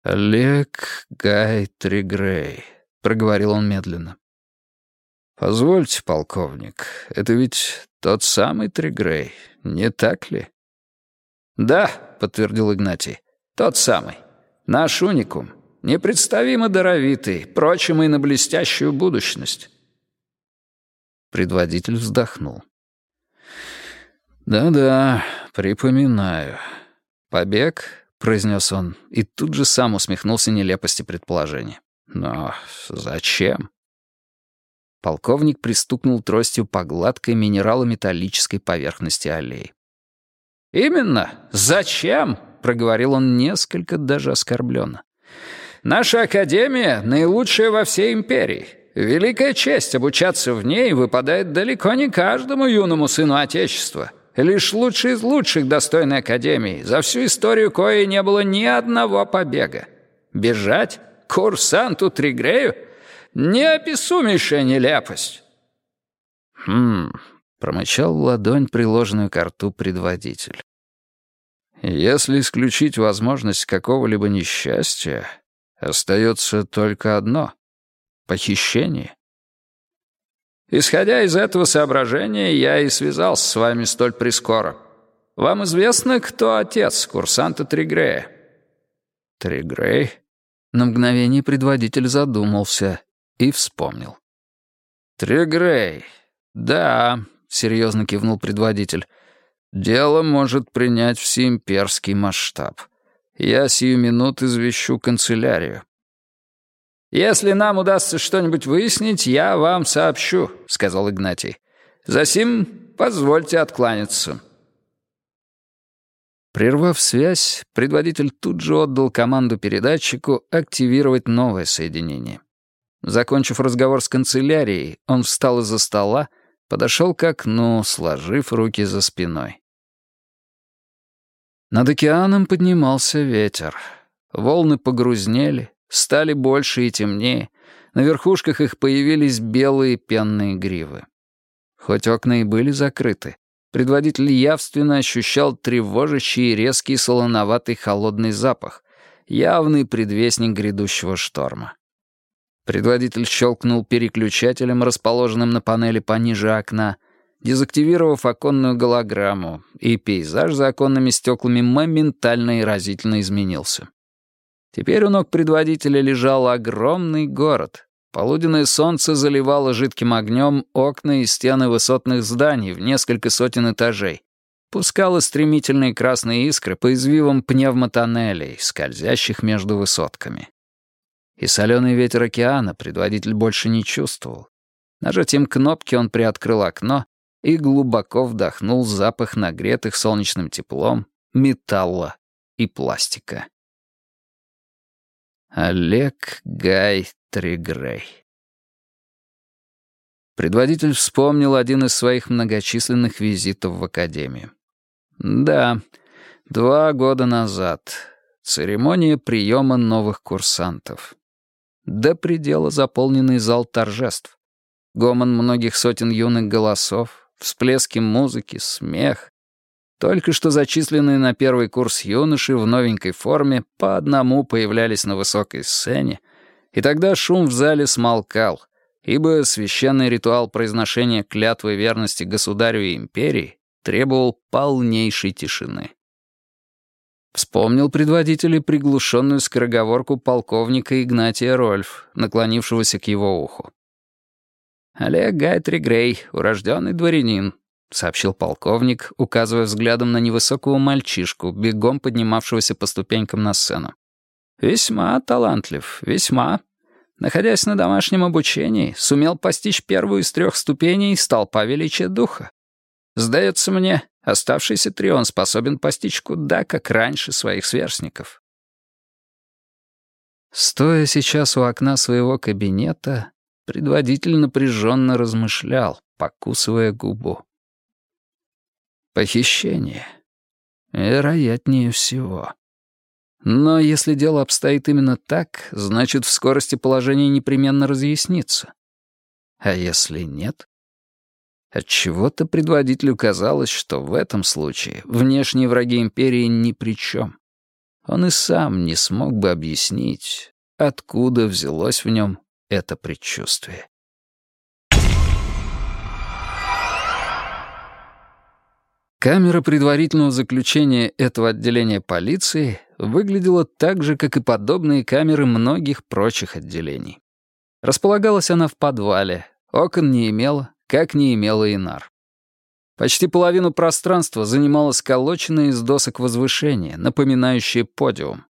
«Олег Гай Тригрей», — проговорил он медленно. «Позвольте, полковник, это ведь тот самый Тригрей, не так ли?» «Да», — подтвердил Игнатий, — «тот самый. Наш уникум, непредставимо даровитый, и на блестящую будущность». Предводитель вздохнул. «Да-да, припоминаю. Побег, — произнес он, и тут же сам усмехнулся нелепости предположения. «Но зачем?» Полковник пристукнул тростью по гладкой минерало-металлической поверхности аллеи. «Именно! Зачем?» — проговорил он несколько даже оскорбленно. «Наша Академия — наилучшая во всей империи. Великая честь обучаться в ней выпадает далеко не каждому юному сыну Отечества. Лишь лучший из лучших достойной академии. За всю историю кое не было ни одного побега. Бежать? Курсанту Тригрею? Неописумейшая нелепость. Хм, промычал в ладонь приложенную к рту предводитель. Если исключить возможность какого-либо несчастья, остается только одно — похищение. Исходя из этого соображения, я и связался с вами столь прискоро. Вам известно, кто отец курсанта Тригрея?» «Тригрей?» На мгновение предводитель задумался и вспомнил. «Тригрей. Да», — серьезно кивнул предводитель. «Дело может принять всеимперский масштаб. Я сию минут извещу канцелярию. «Если нам удастся что-нибудь выяснить, я вам сообщу», — сказал Игнатий. «Засим позвольте откланяться». Прервав связь, предводитель тут же отдал команду передатчику активировать новое соединение. Закончив разговор с канцелярией, он встал из-за стола, подошел к окну, сложив руки за спиной. Над океаном поднимался ветер. Волны погрузнели, стали больше и темнее. На верхушках их появились белые пенные гривы. Хоть окна и были закрыты, предводитель явственно ощущал тревожащий и резкий солоноватый холодный запах, явный предвестник грядущего шторма. Предводитель щелкнул переключателем, расположенным на панели пониже окна, дезактивировав оконную голограмму, и пейзаж за оконными стеклами моментально и разительно изменился. Теперь у ног предводителя лежал огромный город. Полуденное солнце заливало жидким огнем окна и стены высотных зданий в несколько сотен этажей. Пускало стремительные красные искры по извивам пневмотоннелей, скользящих между высотками. И соленый ветер океана предводитель больше не чувствовал. Нажатием кнопки он приоткрыл окно и глубоко вдохнул запах нагретых солнечным теплом металла и пластика. Олег Гай Тригрей Предводитель вспомнил один из своих многочисленных визитов в академию. Да, два года назад. Церемония приема новых курсантов. До предела заполненный зал торжеств. Гомон многих сотен юных голосов, всплески музыки, смех. Только что зачисленные на первый курс юноши в новенькой форме по одному появлялись на высокой сцене, и тогда шум в зале смолкал, ибо священный ритуал произношения клятвы верности государю и империи требовал полнейшей тишины. Вспомнил предводитель приглушенную скороговорку полковника Игнатия Рольф, наклонившегося к его уху. «Олег Гайтри Грей, урожденный дворянин», — сообщил полковник, указывая взглядом на невысокого мальчишку, бегом поднимавшегося по ступенькам на сцену. «Весьма талантлив, весьма. Находясь на домашнем обучении, сумел постичь первую из трех ступеней столпа величия духа. Сдается мне, оставшийся трион способен постичь куда как раньше своих сверстников». Стоя сейчас у окна своего кабинета, Предводитель напряженно размышлял, покусывая губу. Похищение. Вероятнее всего. Но если дело обстоит именно так, значит, в скорости положение непременно разъяснится. А если нет? Отчего-то предводителю казалось, что в этом случае внешние враги империи ни при чем. Он и сам не смог бы объяснить, откуда взялось в нем это предчувствие. Камера предварительного заключения этого отделения полиции выглядела так же, как и подобные камеры многих прочих отделений. Располагалась она в подвале, окон не имела, как не имела и нар. Почти половину пространства занимало сколоченное из досок возвышение, напоминающее подиум.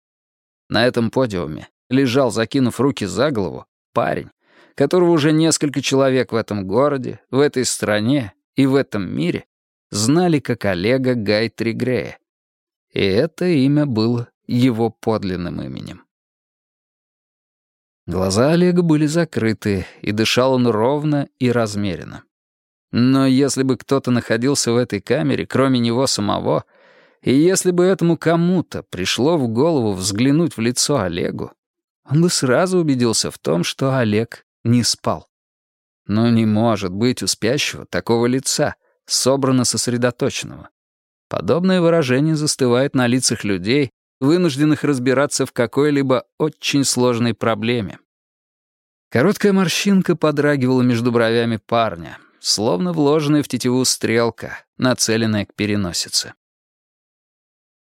На этом подиуме лежал, закинув руки за голову, парень, которого уже несколько человек в этом городе, в этой стране и в этом мире знали как Олега Гай Тригрея. И это имя было его подлинным именем. Глаза Олега были закрыты, и дышал он ровно и размеренно. Но если бы кто-то находился в этой камере, кроме него самого, и если бы этому кому-то пришло в голову взглянуть в лицо Олегу, он бы сразу убедился в том, что Олег не спал. Но не может быть у спящего такого лица, собрано сосредоточенного. Подобное выражение застывает на лицах людей, вынужденных разбираться в какой-либо очень сложной проблеме. Короткая морщинка подрагивала между бровями парня, словно вложенная в тетиву стрелка, нацеленная к переносице.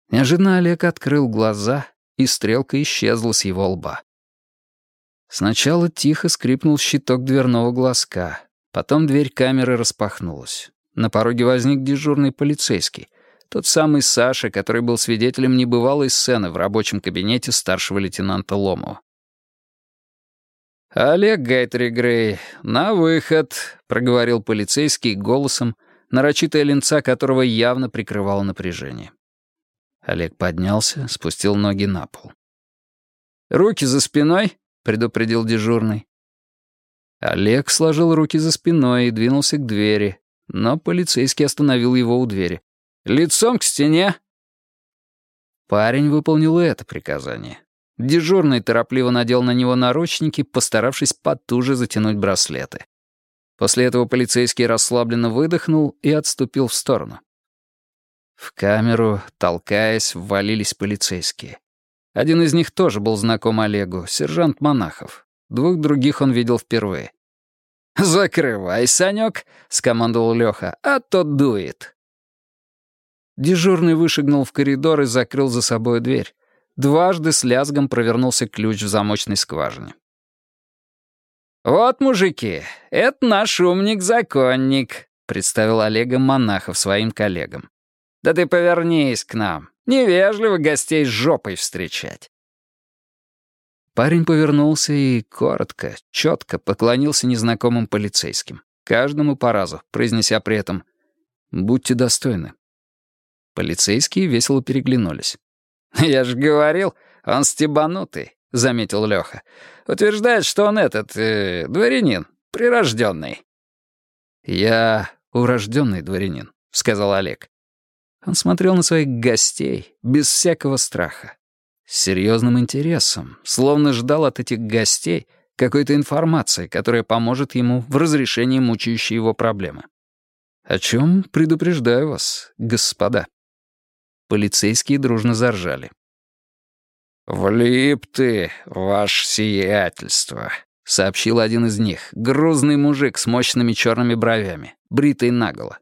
Неожиданно Олег открыл глаза и стрелка исчезла с его лба. Сначала тихо скрипнул щиток дверного глазка, потом дверь камеры распахнулась. На пороге возник дежурный полицейский, тот самый Саша, который был свидетелем небывалой сцены в рабочем кабинете старшего лейтенанта Ломова. «Олег Гайтри Грей, на выход», — проговорил полицейский голосом, нарочитая линца которого явно прикрывало напряжение. Олег поднялся, спустил ноги на пол. «Руки за спиной», — предупредил дежурный. Олег сложил руки за спиной и двинулся к двери, но полицейский остановил его у двери. «Лицом к стене!» Парень выполнил это приказание. Дежурный торопливо надел на него наручники, постаравшись потуже затянуть браслеты. После этого полицейский расслабленно выдохнул и отступил в сторону. В камеру, толкаясь, ввалились полицейские. Один из них тоже был знаком Олегу, сержант Монахов. Двух других он видел впервые. «Закрывай, Санек», — скомандовал Леха, — «а то дует». Дежурный вышагнул в коридор и закрыл за собой дверь. Дважды с лязгом провернулся ключ в замочной скважине. «Вот, мужики, это наш умник-законник», — представил Олега Монахов своим коллегам. «Да ты повернись к нам. Невежливо гостей с жопой встречать». Парень повернулся и коротко, четко поклонился незнакомым полицейским. Каждому по разу, произнеся при этом «Будьте достойны». Полицейские весело переглянулись. «Я же говорил, он стебанутый», — заметил Лёха. «Утверждает, что он этот, э, дворянин, прирожденный». «Я урожденный дворянин», — сказал Олег. Он смотрел на своих гостей без всякого страха. С серьезным интересом, словно ждал от этих гостей какой-то информации, которая поможет ему в разрешении мучающей его проблемы. О чем предупреждаю вас, господа. Полицейские дружно заржали. «Влип ты, ваше сиятельство», — сообщил один из них, грузный мужик с мощными черными бровями, бритый наголо.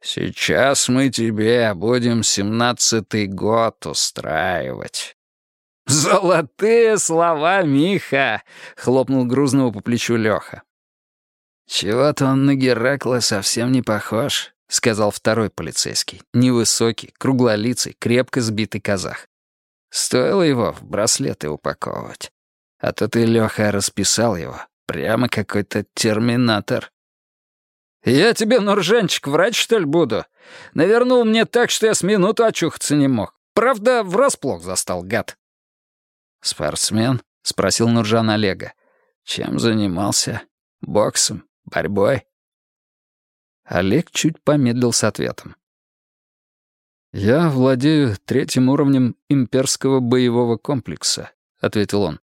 «Сейчас мы тебе будем семнадцатый год устраивать». «Золотые слова, Миха!» — хлопнул грузного по плечу Лёха. «Чего-то он на Геракла совсем не похож», — сказал второй полицейский, невысокий, круглолицый, крепко сбитый казах. Стоило его в браслеты упаковывать. А то ты, Лёха, расписал его. Прямо какой-то терминатор. «Я тебе, Нуржанчик, врач, что ли, буду? Навернул мне так, что я с минуту очухаться не мог. Правда, врасплох застал, гад». «Спортсмен?» — спросил Нуржан Олега. «Чем занимался? Боксом? Борьбой?» Олег чуть помедлил с ответом. «Я владею третьим уровнем имперского боевого комплекса», — ответил он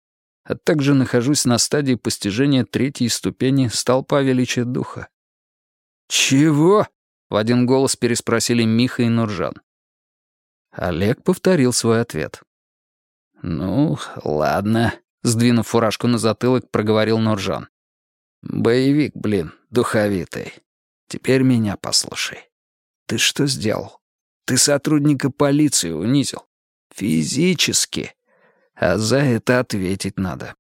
а также нахожусь на стадии постижения третьей ступени столпа величия духа. «Чего?» — в один голос переспросили Миха и Нуржан. Олег повторил свой ответ. «Ну, ладно», — сдвинув фуражку на затылок, проговорил Нуржан. «Боевик, блин, духовитый. Теперь меня послушай. Ты что сделал? Ты сотрудника полиции унизил. Физически. А за это ответить надо.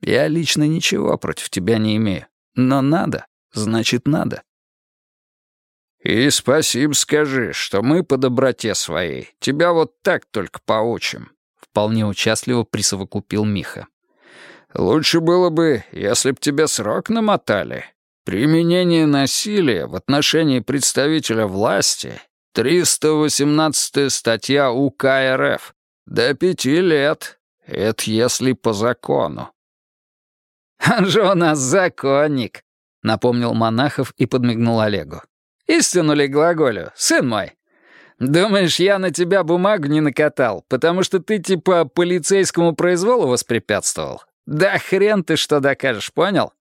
Я лично ничего против тебя не имею. Но надо, значит надо. «И спасибо скажи, что мы по доброте своей тебя вот так только поучим», — вполне участливо присовокупил Миха. «Лучше было бы, если б тебе срок намотали. Применение насилия в отношении представителя власти — 318 статья УК РФ. До пяти лет. Это если по закону». «Он же у нас законник», — напомнил Монахов и подмигнул Олегу. Истину ли глаголю, сын мой? Думаешь, я на тебя бумагу не накатал, потому что ты типа полицейскому произволу воспрепятствовал? Да хрен ты что докажешь, понял?»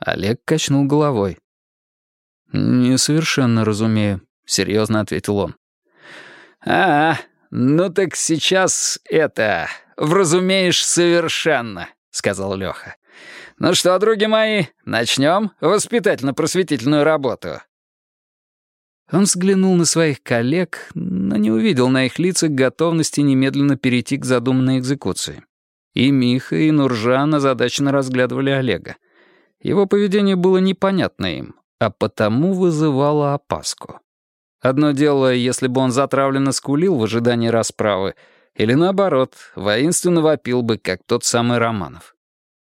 Олег качнул головой. «Не совершенно разумею», — серьезно ответил он. «А, ну так сейчас это... вразумеешь совершенно», — сказал Лёха. «Ну что, други мои, начнем воспитательно-просветительную работу. Он взглянул на своих коллег, но не увидел на их лицах готовности немедленно перейти к задуманной экзекуции. И Миха, и Нуржан озадаченно разглядывали Олега. Его поведение было непонятно им, а потому вызывало опаску. Одно дело, если бы он затравленно скулил в ожидании расправы, или наоборот, воинственно вопил бы, как тот самый Романов.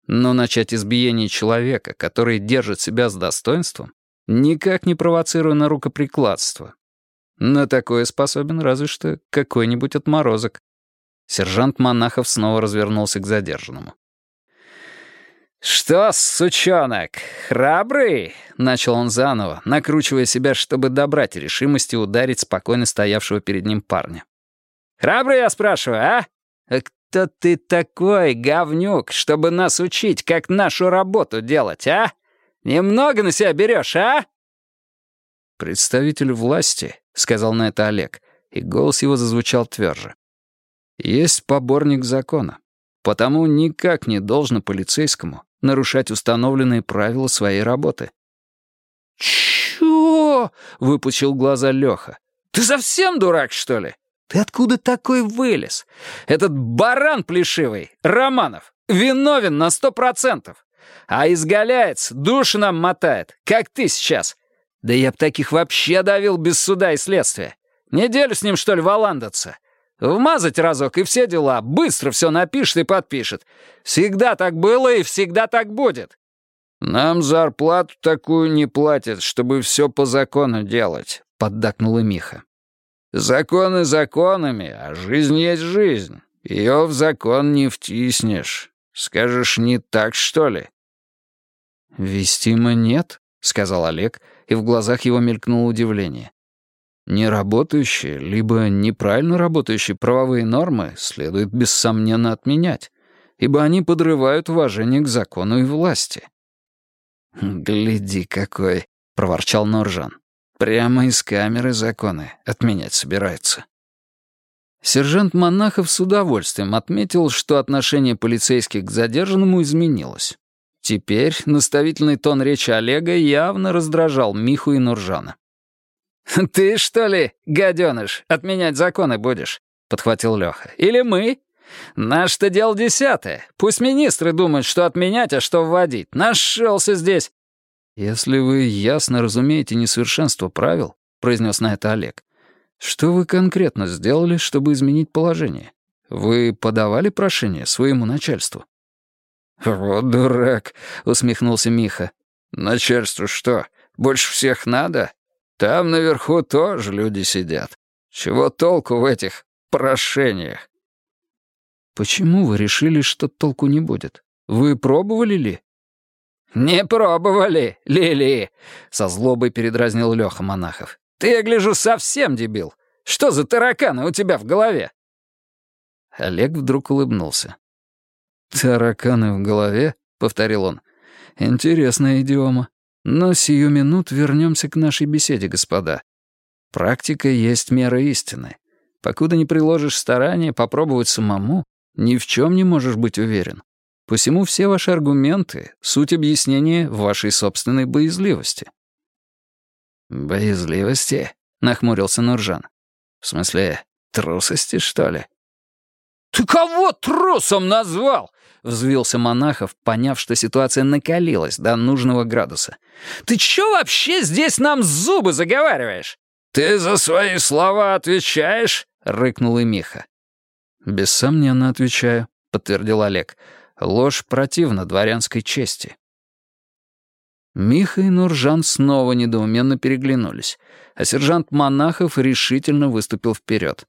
Но начать избиение человека, который держит себя с достоинством, никак не провоцируя на рукоприкладство. На такое способен разве что какой-нибудь отморозок. Сержант Монахов снова развернулся к задержанному. «Что, сучонок, храбрый?» — начал он заново, накручивая себя, чтобы добрать решимости ударить спокойно стоявшего перед ним парня. Храбрый, я спрашиваю, а? а кто ты такой, говнюк, чтобы нас учить, как нашу работу делать, а? Немного на себя берешь, а?» «Представитель власти», — сказал на это Олег, и голос его зазвучал тверже. «Есть поборник закона, потому никак не должно полицейскому нарушать установленные правила своей работы». «Чё?» — выпучил глаза Лёха. «Ты совсем дурак, что ли? Ты откуда такой вылез? Этот баран плешивый, Романов, виновен на сто процентов. А изгаляется, душу нам мотает, как ты сейчас. Да я б таких вообще давил без суда и следствия. Неделю с ним, что ли, валандаться? Вмазать разок и все дела, быстро все напишет и подпишет. Всегда так было и всегда так будет. «Нам зарплату такую не платят, чтобы все по закону делать», — поддакнула Миха. «Законы законами, а жизнь есть жизнь. Ее в закон не втиснешь. Скажешь, не так, что ли?» «Вестимо нет», — сказал Олег, и в глазах его мелькнуло удивление. Неработающие, либо неправильно работающие правовые нормы следует без сомнения отменять, ибо они подрывают уважение к закону и власти. «Гляди какой!» — проворчал Норжан. «Прямо из камеры законы отменять собирается». Сержант Монахов с удовольствием отметил, что отношение полицейских к задержанному изменилось. Теперь наставительный тон речи Олега явно раздражал Миху и Нуржана. «Ты, что ли, гаденыш, отменять законы будешь?» — подхватил Леха. «Или мы? Наш-то дело десятое. Пусть министры думают, что отменять, а что вводить. Нашелся здесь». «Если вы ясно разумеете несовершенство правил», — произнес на это Олег, «что вы конкретно сделали, чтобы изменить положение? Вы подавали прошение своему начальству?» «Вот дурак», — усмехнулся Миха. «Начальству что, больше всех надо? Там наверху тоже люди сидят. Чего толку в этих прошениях?» «Почему вы решили, что толку не будет? Вы пробовали ли?» «Не пробовали, Лили!» — со злобой передразнил Леха Монахов. «Ты, я гляжу, совсем дебил. Что за тараканы у тебя в голове?» Олег вдруг улыбнулся. «Тараканы в голове?» — повторил он. «Интересная идиома. Но сию минут вернемся к нашей беседе, господа. Практика есть мера истины. Покуда не приложишь старания попробовать самому, ни в чем не можешь быть уверен. Посему все ваши аргументы — суть объяснения вашей собственной боязливости». «Боязливости?» — нахмурился Нуржан. «В смысле, трусости, что ли?» «Ты кого трусом назвал?» — взвился Монахов, поняв, что ситуация накалилась до нужного градуса. «Ты чё вообще здесь нам зубы заговариваешь?» «Ты за свои слова отвечаешь?» — рыкнул и Миха. «Без сомнения отвечаю», — подтвердил Олег. «Ложь противна дворянской чести». Миха и Нуржан снова недоуменно переглянулись, а сержант Монахов решительно выступил вперед.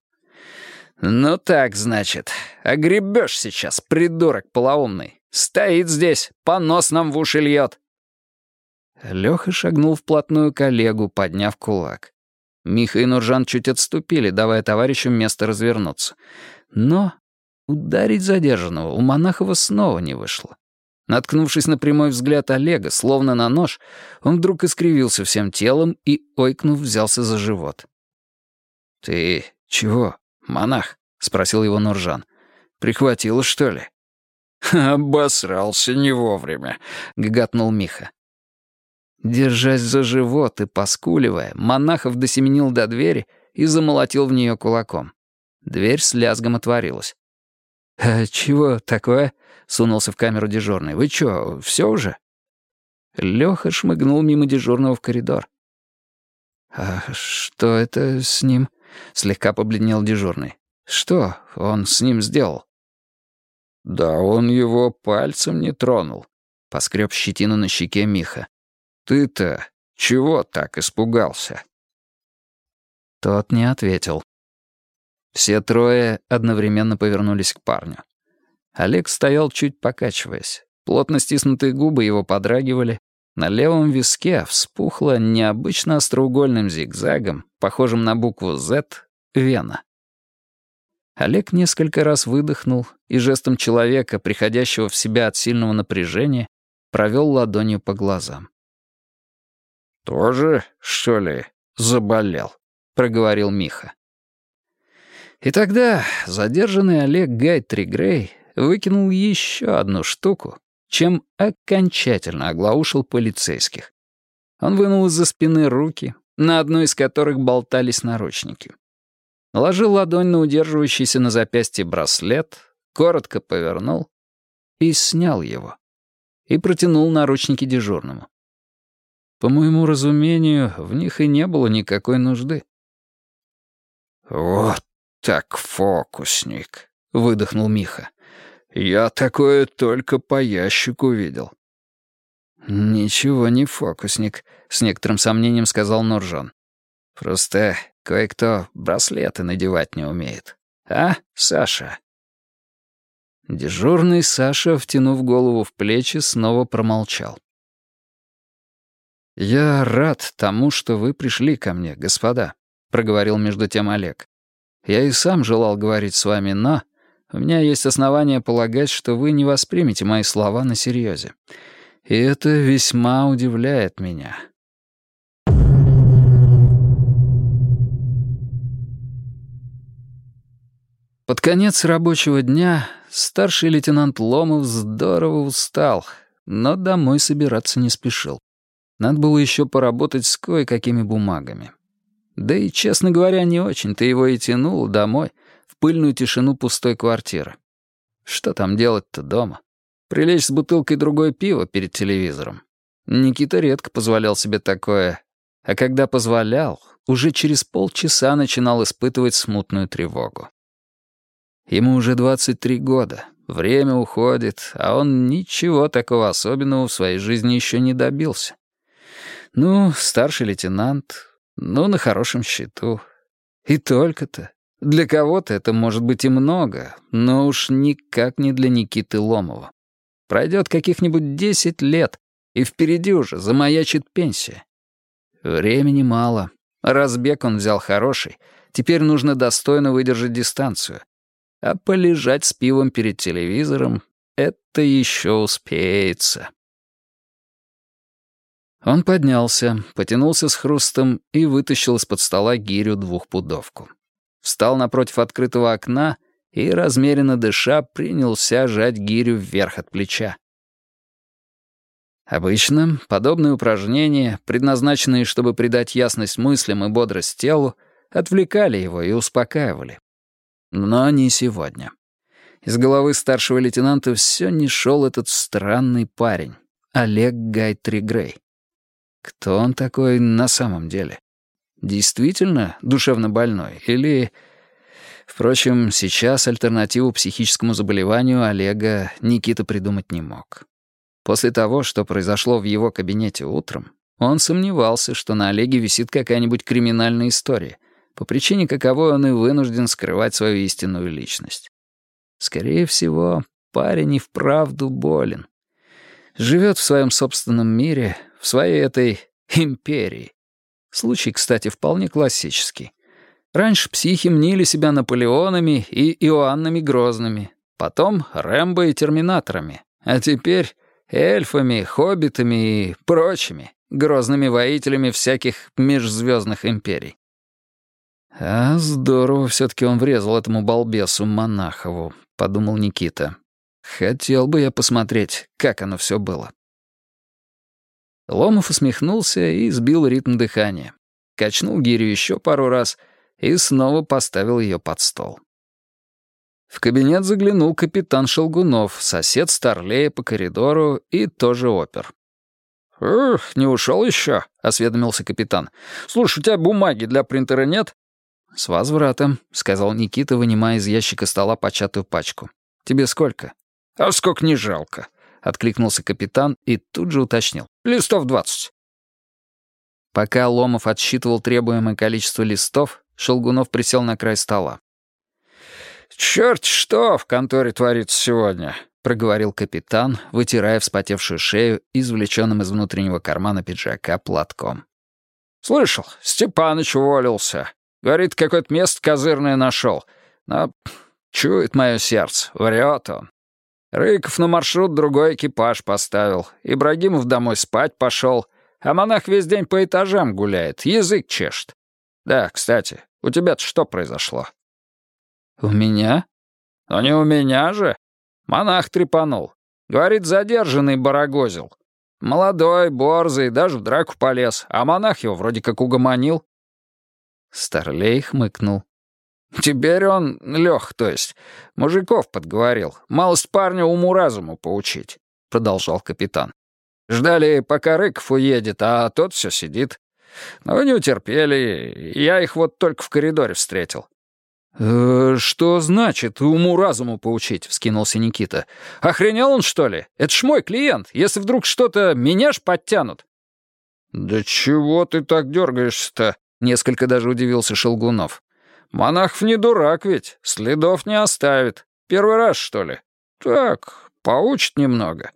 «Ну так, значит, огребешь сейчас, придурок полоумный. Стоит здесь, понос нам в уши льет». Лёха шагнул вплотную к Олегу, подняв кулак. Миха и Нуржан чуть отступили, давая товарищу место развернуться. Но ударить задержанного у Монахова снова не вышло. Наткнувшись на прямой взгляд Олега, словно на нож, он вдруг искривился всем телом и, ойкнув, взялся за живот. «Ты чего?» «Монах?» — спросил его Нуржан. «Прихватило, что ли?» «Обосрался не вовремя», — гоготнул Миха. Держась за живот и поскуливая, Монахов досеменил до двери и замолотил в нее кулаком. Дверь с лязгом отворилась. «А чего такое?» — сунулся в камеру дежурный. «Вы чё, все уже?» Лёха шмыгнул мимо дежурного в коридор. «А что это с ним?» — слегка побледнел дежурный. «Что он с ним сделал?» «Да он его пальцем не тронул», — поскреб щетину на щеке Миха. «Ты-то чего так испугался?» Тот не ответил. Все трое одновременно повернулись к парню. Олег стоял чуть покачиваясь. Плотно стиснутые губы его подрагивали, на левом виске вспухла необычно остроугольным зигзагом, похожим на букву «З», вена. Олег несколько раз выдохнул и жестом человека, приходящего в себя от сильного напряжения, провел ладонью по глазам. «Тоже, что ли, заболел?» — проговорил Миха. И тогда задержанный Олег Гайтри Грей выкинул еще одну штуку, чем окончательно оглаушил полицейских. Он вынул из-за спины руки, на одной из которых болтались наручники. Наложил ладонь на удерживающийся на запястье браслет, коротко повернул и снял его. И протянул наручники дежурному. По моему разумению, в них и не было никакой нужды. «Вот так фокусник», — выдохнул Миха. «Я такое только по ящику видел». «Ничего не фокусник», — с некоторым сомнением сказал Нуржон. «Просто кое-кто браслеты надевать не умеет. А, Саша?» Дежурный Саша, втянув голову в плечи, снова промолчал. «Я рад тому, что вы пришли ко мне, господа», — проговорил между тем Олег. «Я и сам желал говорить с вами, но у меня есть основания полагать, что вы не воспримете мои слова на серьезе. И это весьма удивляет меня. Под конец рабочего дня старший лейтенант Ломов здорово устал, но домой собираться не спешил. Надо было еще поработать с кое-какими бумагами. Да и, честно говоря, не очень-то его и тянуло домой, в пыльную тишину пустой квартиры. Что там делать-то дома? Прилечь с бутылкой другой пива перед телевизором. Никита редко позволял себе такое, а когда позволял, уже через полчаса начинал испытывать смутную тревогу. Ему уже 23 года, время уходит, а он ничего такого особенного в своей жизни еще не добился. Ну, старший лейтенант, ну, на хорошем счету. И только-то. Для кого-то это может быть и много, но уж никак не для Никиты Ломова. Пройдет каких-нибудь десять лет, и впереди уже замаячит пенсия. Времени мало. Разбег он взял хороший. Теперь нужно достойно выдержать дистанцию. А полежать с пивом перед телевизором — это еще успеется. Он поднялся, потянулся с хрустом и вытащил из-под стола гирю двухпудовку. Встал напротив открытого окна — и, размеренно дыша, принялся жать гирю вверх от плеча. Обычно подобные упражнения, предназначенные, чтобы придать ясность мыслям и бодрость телу, отвлекали его и успокаивали. Но не сегодня. Из головы старшего лейтенанта все не шел этот странный парень, Олег Гайтри Грей. Кто он такой на самом деле? Действительно душевно больной или Впрочем, сейчас альтернативу психическому заболеванию Олега Никита придумать не мог. После того, что произошло в его кабинете утром, он сомневался, что на Олеге висит какая-нибудь криминальная история, по причине каковой он и вынужден скрывать свою истинную личность. Скорее всего, парень и вправду болен. Живет в своем собственном мире, в своей этой империи. Случай, кстати, вполне классический. Раньше психи мнили себя Наполеонами и Иоаннами Грозными, потом Рэмбо и Терминаторами, а теперь эльфами, хоббитами и прочими грозными воителями всяких межзвездных империй. «А здорово все-таки он врезал этому балбесу Монахову», — подумал Никита. «Хотел бы я посмотреть, как оно все было». Ломов усмехнулся и сбил ритм дыхания. Качнул гирю еще пару раз — и снова поставил ее под стол. В кабинет заглянул капитан Шелгунов, сосед Старлея по коридору и тоже опер. «Эх, не ушел еще?» — осведомился капитан. «Слушай, у тебя бумаги для принтера нет?» «С возвратом», — сказал Никита, вынимая из ящика стола початую пачку. «Тебе сколько?» «А сколько не жалко», — откликнулся капитан и тут же уточнил. «Листов двадцать». Пока Ломов отсчитывал требуемое количество листов, Шелгунов присел на край стола. «Чёрт что в конторе творится сегодня», — проговорил капитан, вытирая вспотевшую шею, извлеченным из внутреннего кармана пиджака платком. «Слышал, Степаныч уволился. Говорит, какое-то место козырное нашел. Но Чует мое сердце, врет он. Рыков на маршрут другой экипаж поставил. Ибрагимов домой спать пошел, а монах весь день по этажам гуляет, язык чешет. Да, кстати, у тебя-то что произошло? У меня? Но не у меня же. Монах трепанул. Говорит, задержанный барагозил. Молодой, борзый, даже в драку полез, а монах его вроде как угомонил. Старлей хмыкнул. Теперь он, Лех, то есть, мужиков подговорил. Малость парня уму-разуму поучить, — продолжал капитан. Ждали, пока Рыков уедет, а тот все сидит. Но не утерпели, я их вот только в коридоре встретил. «Э, «Что значит уму-разуму поучить?» — вскинулся Никита. «Охренел он, что ли? Это ж мой клиент. Если вдруг что-то, меня ж подтянут». «Да чего ты так дергаешься-то?» — несколько даже удивился Шелгунов. Монахов не дурак ведь, следов не оставит. Первый раз, что ли? Так, поучит немного.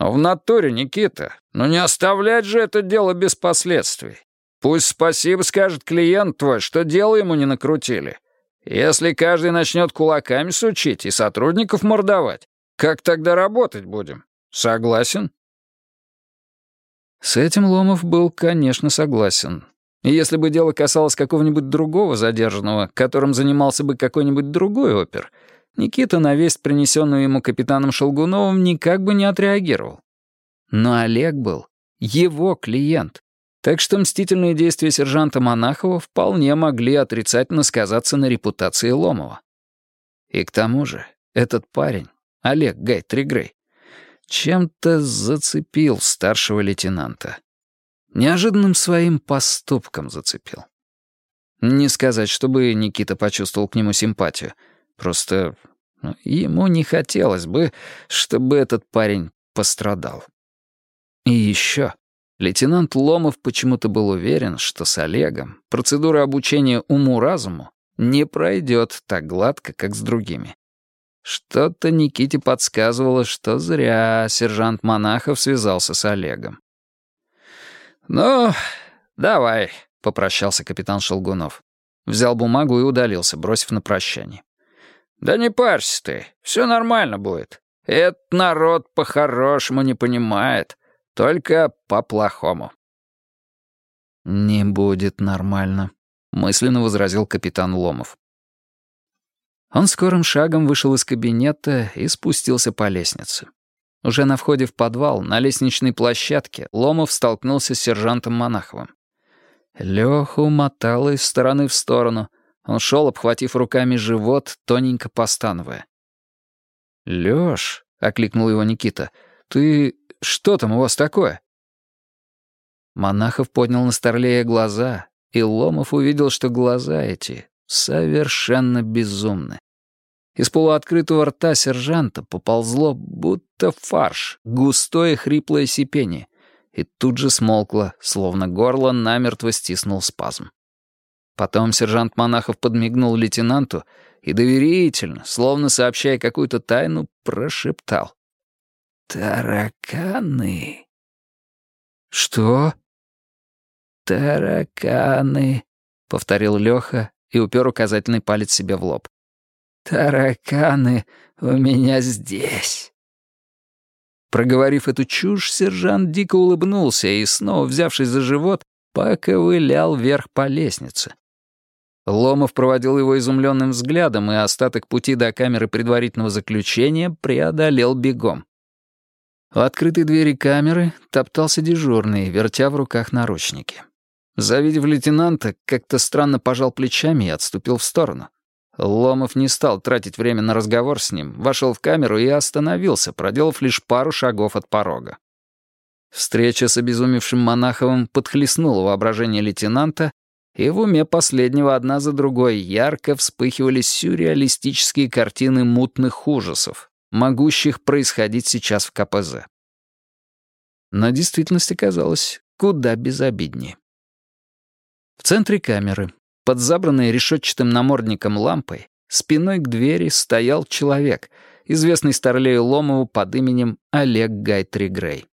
Но в натуре, Никита, ну не оставлять же это дело без последствий. Пусть спасибо скажет клиент твой, что дело ему не накрутили. Если каждый начнет кулаками сучить и сотрудников мордовать, как тогда работать будем? Согласен? С этим Ломов был, конечно, согласен. И если бы дело касалось какого-нибудь другого задержанного, которым занимался бы какой-нибудь другой опер, Никита на весть, принесенную ему капитаном Шелгуновым, никак бы не отреагировал. Но Олег был его клиент. Так что мстительные действия сержанта Монахова вполне могли отрицательно сказаться на репутации Ломова. И к тому же этот парень, Олег Гай Тригрей, чем-то зацепил старшего лейтенанта. Неожиданным своим поступком зацепил. Не сказать, чтобы Никита почувствовал к нему симпатию. Просто ну, ему не хотелось бы, чтобы этот парень пострадал. И еще. Лейтенант Ломов почему-то был уверен, что с Олегом процедура обучения уму-разуму не пройдет так гладко, как с другими. Что-то Никите подсказывало, что зря сержант Монахов связался с Олегом. «Ну, давай», — попрощался капитан Шелгунов. Взял бумагу и удалился, бросив на прощание. «Да не парься ты, все нормально будет. Этот народ по-хорошему не понимает, только по-плохому». «Не будет нормально», — мысленно возразил капитан Ломов. Он скорым шагом вышел из кабинета и спустился по лестнице. Уже на входе в подвал, на лестничной площадке, Ломов столкнулся с сержантом Монаховым. Лёху мотало из стороны в сторону. Он шел, обхватив руками живот, тоненько постановая. «Лёш», — окликнул его Никита, — «ты... что там у вас такое?» Монахов поднял на Старлея глаза, и Ломов увидел, что глаза эти совершенно безумны. Из полуоткрытого рта сержанта поползло, будто фарш, густое хриплое сипение, и тут же смолкло, словно горло намертво стиснул спазм. Потом сержант Монахов подмигнул лейтенанту и доверительно, словно сообщая какую-то тайну, прошептал. «Тараканы». «Что?» «Тараканы», — повторил Лёха и упер указательный палец себе в лоб. «Тараканы у меня здесь». Проговорив эту чушь, сержант дико улыбнулся и, снова взявшись за живот, поковылял вверх по лестнице. Ломов проводил его изумленным взглядом и остаток пути до камеры предварительного заключения преодолел бегом. У открытой двери камеры топтался дежурный, вертя в руках наручники. Завидев лейтенанта, как-то странно пожал плечами и отступил в сторону. Ломов не стал тратить время на разговор с ним, вошел в камеру и остановился, проделав лишь пару шагов от порога. Встреча с обезумевшим Монаховым подхлестнула воображение лейтенанта, и в уме последнего одна за другой ярко вспыхивали сюрреалистические картины мутных ужасов, могущих происходить сейчас в КПЗ. Но действительность оказалась куда безобиднее. В центре камеры, под забранной решетчатым намордником лампой, спиной к двери стоял человек, известный Старлею Ломову под именем Олег Гайтри Грей.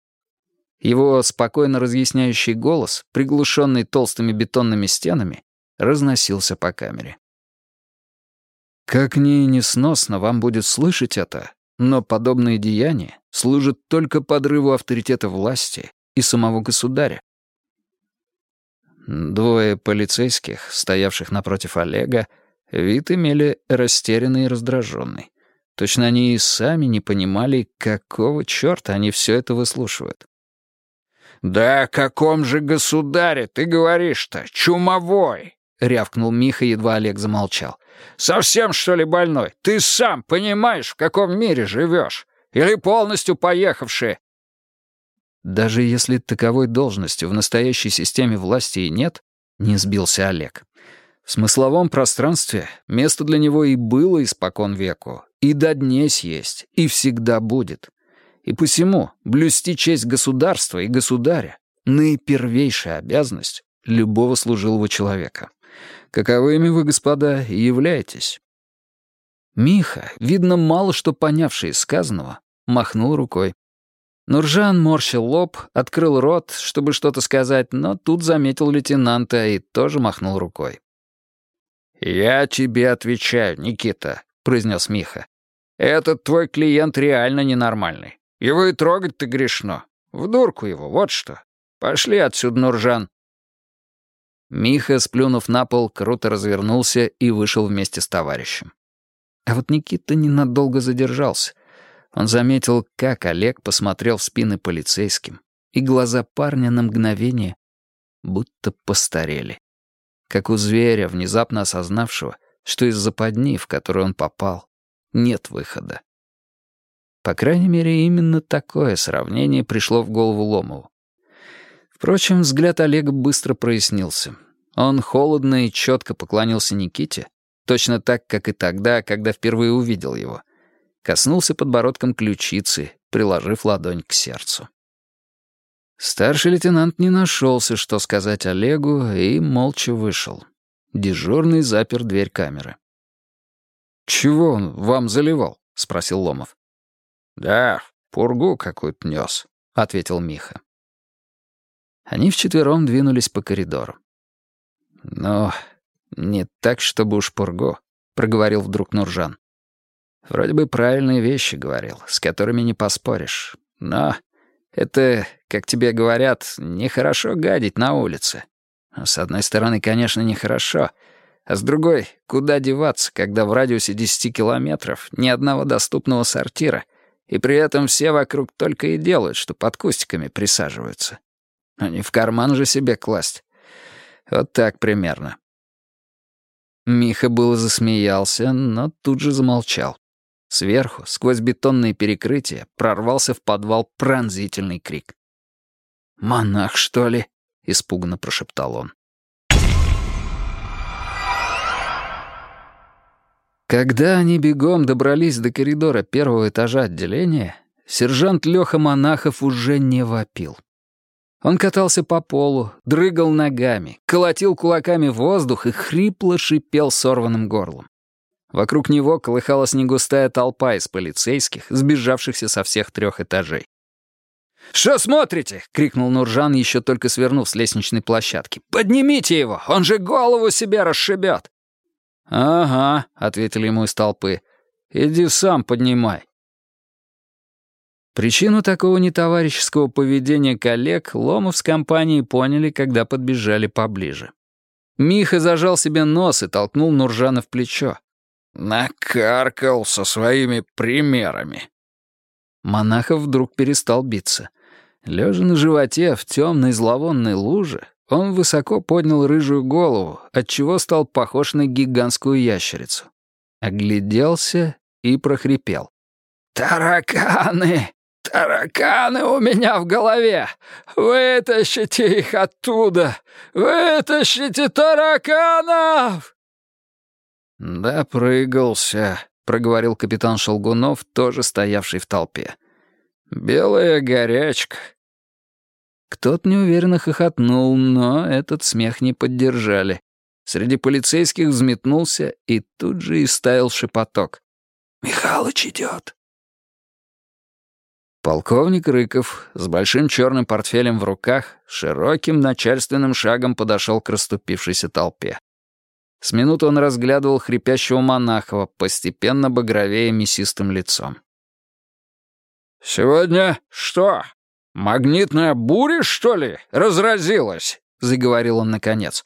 Его спокойно разъясняющий голос, приглушенный толстыми бетонными стенами, разносился по камере. Как ни несносно вам будет слышать это, но подобные деяния служат только подрыву авторитета власти и самого государя. Двое полицейских, стоявших напротив Олега, вид имели растерянный и раздраженный. Точно они и сами не понимали, какого черта они все это выслушивают. «Да о каком же государе ты говоришь-то, чумовой?» — рявкнул Миха, едва Олег замолчал. «Совсем, что ли, больной? Ты сам понимаешь, в каком мире живешь? Или полностью поехавший?» Даже если таковой должности в настоящей системе власти и нет, не сбился Олег. В смысловом пространстве место для него и было испокон веку, и до днесь есть, и всегда будет. И посему блюсти честь государства и государя — наипервейшая обязанность любого служилого человека. Каковыми вы, господа, и являетесь. Миха, видно, мало что понявший из сказанного, махнул рукой. Нуржан морщил лоб, открыл рот, чтобы что-то сказать, но тут заметил лейтенанта и тоже махнул рукой. «Я тебе отвечаю, Никита», — произнес Миха. «Этот твой клиент реально ненормальный. Его и трогать-то грешно. В дурку его, вот что. Пошли отсюда, Нуржан». Миха, сплюнув на пол, круто развернулся и вышел вместе с товарищем. А вот Никита ненадолго задержался. Он заметил, как Олег посмотрел в спины полицейским, и глаза парня на мгновение будто постарели. Как у зверя, внезапно осознавшего, что из западни, в которую он попал, нет выхода. По крайней мере, именно такое сравнение пришло в голову Ломову. Впрочем, взгляд Олега быстро прояснился. Он холодно и четко поклонился Никите, точно так, как и тогда, когда впервые увидел его — коснулся подбородком ключицы, приложив ладонь к сердцу. Старший лейтенант не нашелся, что сказать Олегу, и молча вышел. Дежурный запер дверь камеры. «Чего он вам заливал?» — спросил Ломов. «Да, пургу какую-то нес», — ответил Миха. Они вчетвером двинулись по коридору. «Ну, не так, чтобы уж пургу», — проговорил вдруг Нуржан. Вроде бы правильные вещи говорил, с которыми не поспоришь. Но это, как тебе говорят, нехорошо гадить на улице. С одной стороны, конечно, нехорошо, а с другой, куда деваться, когда в радиусе 10 километров ни одного доступного сортира, и при этом все вокруг только и делают, что под кустиками присаживаются. А не в карман же себе класть. Вот так примерно. Миха было засмеялся, но тут же замолчал. Сверху, сквозь бетонные перекрытия, прорвался в подвал пронзительный крик. «Монах, что ли?» — испуганно прошептал он. Когда они бегом добрались до коридора первого этажа отделения, сержант Лёха Монахов уже не вопил. Он катался по полу, дрыгал ногами, колотил кулаками воздух и хрипло шипел сорванным горлом. Вокруг него колыхалась негустая толпа из полицейских, сбежавшихся со всех трех этажей. «Что смотрите?» — крикнул Нуржан, еще только свернув с лестничной площадки. «Поднимите его! Он же голову себе расшибет!» «Ага», — ответили ему из толпы. «Иди сам поднимай». Причину такого нетоварищеского поведения коллег Ломов с компанией поняли, когда подбежали поближе. Миха зажал себе нос и толкнул Нуржана в плечо. Накаркал со своими примерами. Монахов вдруг перестал биться. Лежа на животе в темной зловонной луже, он высоко поднял рыжую голову, отчего стал похож на гигантскую ящерицу. Огляделся и прохрипел. «Тараканы! Тараканы у меня в голове! Вытащите их оттуда! Вытащите тараканов!» «Допрыгался», — проговорил капитан Шелгунов, тоже стоявший в толпе. «Белая горячка». Кто-то неуверенно хохотнул, но этот смех не поддержали. Среди полицейских взметнулся и тут же и стаял шепоток. «Михалыч идет». Полковник Рыков с большим черным портфелем в руках широким начальственным шагом подошел к расступившейся толпе. С минуты он разглядывал хрипящего Монахова, постепенно багровея мясистым лицом. «Сегодня что, магнитная буря, что ли, разразилась?» — заговорил он наконец.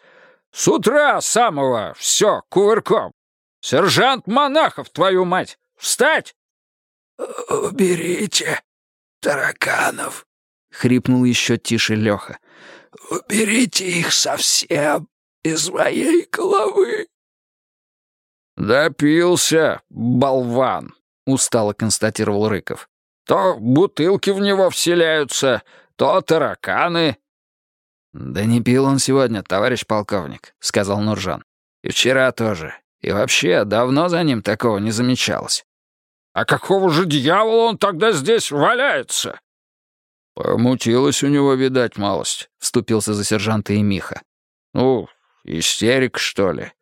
«С утра самого все кувырком. Сержант Монахов, твою мать! Встать!» «Уберите тараканов», — хрипнул еще тише Леха. «Уберите их совсем из моей головы». «Допился, болван», — устало констатировал Рыков. «То бутылки в него вселяются, то тараканы». «Да не пил он сегодня, товарищ полковник», — сказал Нуржан. «И вчера тоже. И вообще, давно за ним такого не замечалось». «А какого же дьявола он тогда здесь валяется?» «Помутилась у него, видать, малость», — вступился за сержанта и Миха. «Ну, истерик, что ли?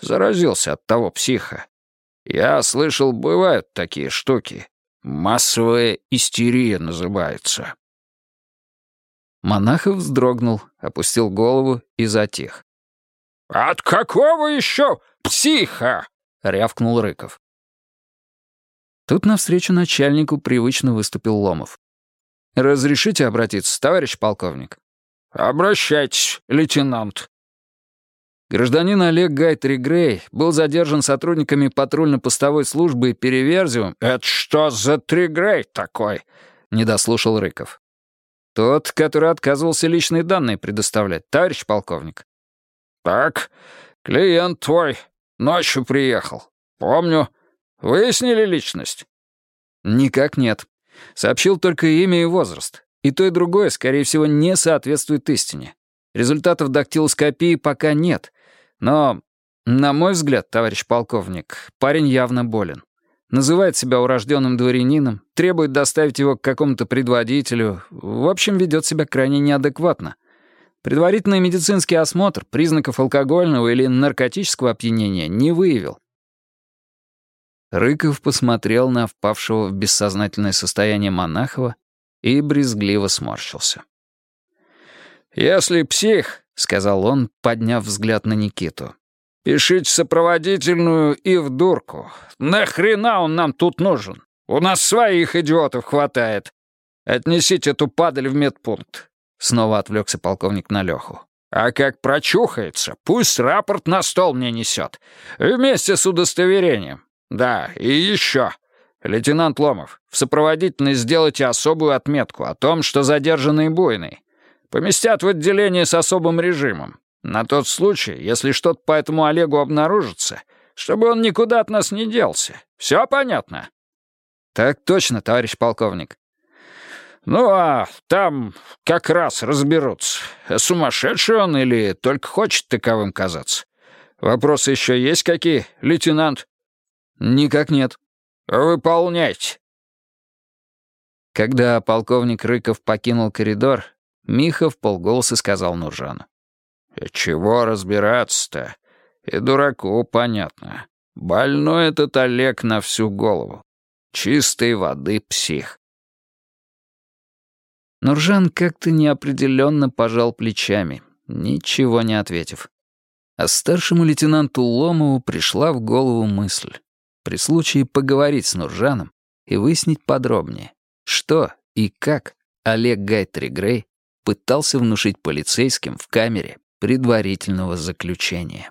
Заразился от того психа. Я слышал, бывают такие штуки. Массовая истерия называется». Монахов вздрогнул, опустил голову и затих. «От какого еще психа?» — рявкнул Рыков. Тут навстречу начальнику привычно выступил Ломов. «Разрешите обратиться, товарищ полковник?» «Обращайтесь, лейтенант». Гражданин Олег Гайтри Грей был задержан сотрудниками патрульно-постовой службы Переверзиум. «Это что за Тригрей такой?» — не дослушал Рыков. «Тот, который отказывался личные данные предоставлять, товарищ полковник». «Так, клиент твой ночью приехал. Помню. Выяснили личность?» «Никак нет. Сообщил только имя и возраст. И то, и другое, скорее всего, не соответствует истине. Результатов дактилоскопии пока нет. Но, на мой взгляд, товарищ полковник, парень явно болен. Называет себя урожденным дворянином, требует доставить его к какому-то предводителю. В общем, ведет себя крайне неадекватно. Предварительный медицинский осмотр признаков алкогольного или наркотического опьянения не выявил. Рыков посмотрел на впавшего в бессознательное состояние Монахова и брезгливо сморщился. «Если псих», — сказал он, подняв взгляд на Никиту, «пишите сопроводительную и в дурку. Нахрена он нам тут нужен? У нас своих идиотов хватает. Отнесите эту падаль в медпункт». Снова отвлекся полковник на Леху. «А как прочухается, пусть рапорт на стол мне несет. Вместе с удостоверением. Да, и еще. Лейтенант Ломов, в сопроводительной сделайте особую отметку о том, что задержанный буйный. Поместят в отделение с особым режимом. На тот случай, если что-то по этому Олегу обнаружится, чтобы он никуда от нас не делся. Все понятно?» «Так точно, товарищ полковник». «Ну, а там как раз разберутся, сумасшедший он или только хочет таковым казаться. Вопросы еще есть какие, лейтенант?» «Никак нет». «Выполняйте». Когда полковник Рыков покинул коридор, Миха в полголоса сказал Нуржану. «И чего разбираться-то? И дураку понятно. Больной этот Олег на всю голову. Чистой воды псих». Нуржан как-то неопределенно пожал плечами, ничего не ответив. А старшему лейтенанту Ломову пришла в голову мысль при случае поговорить с Нуржаном и выяснить подробнее, что и как Олег Гайтри Грей пытался внушить полицейским в камере предварительного заключения.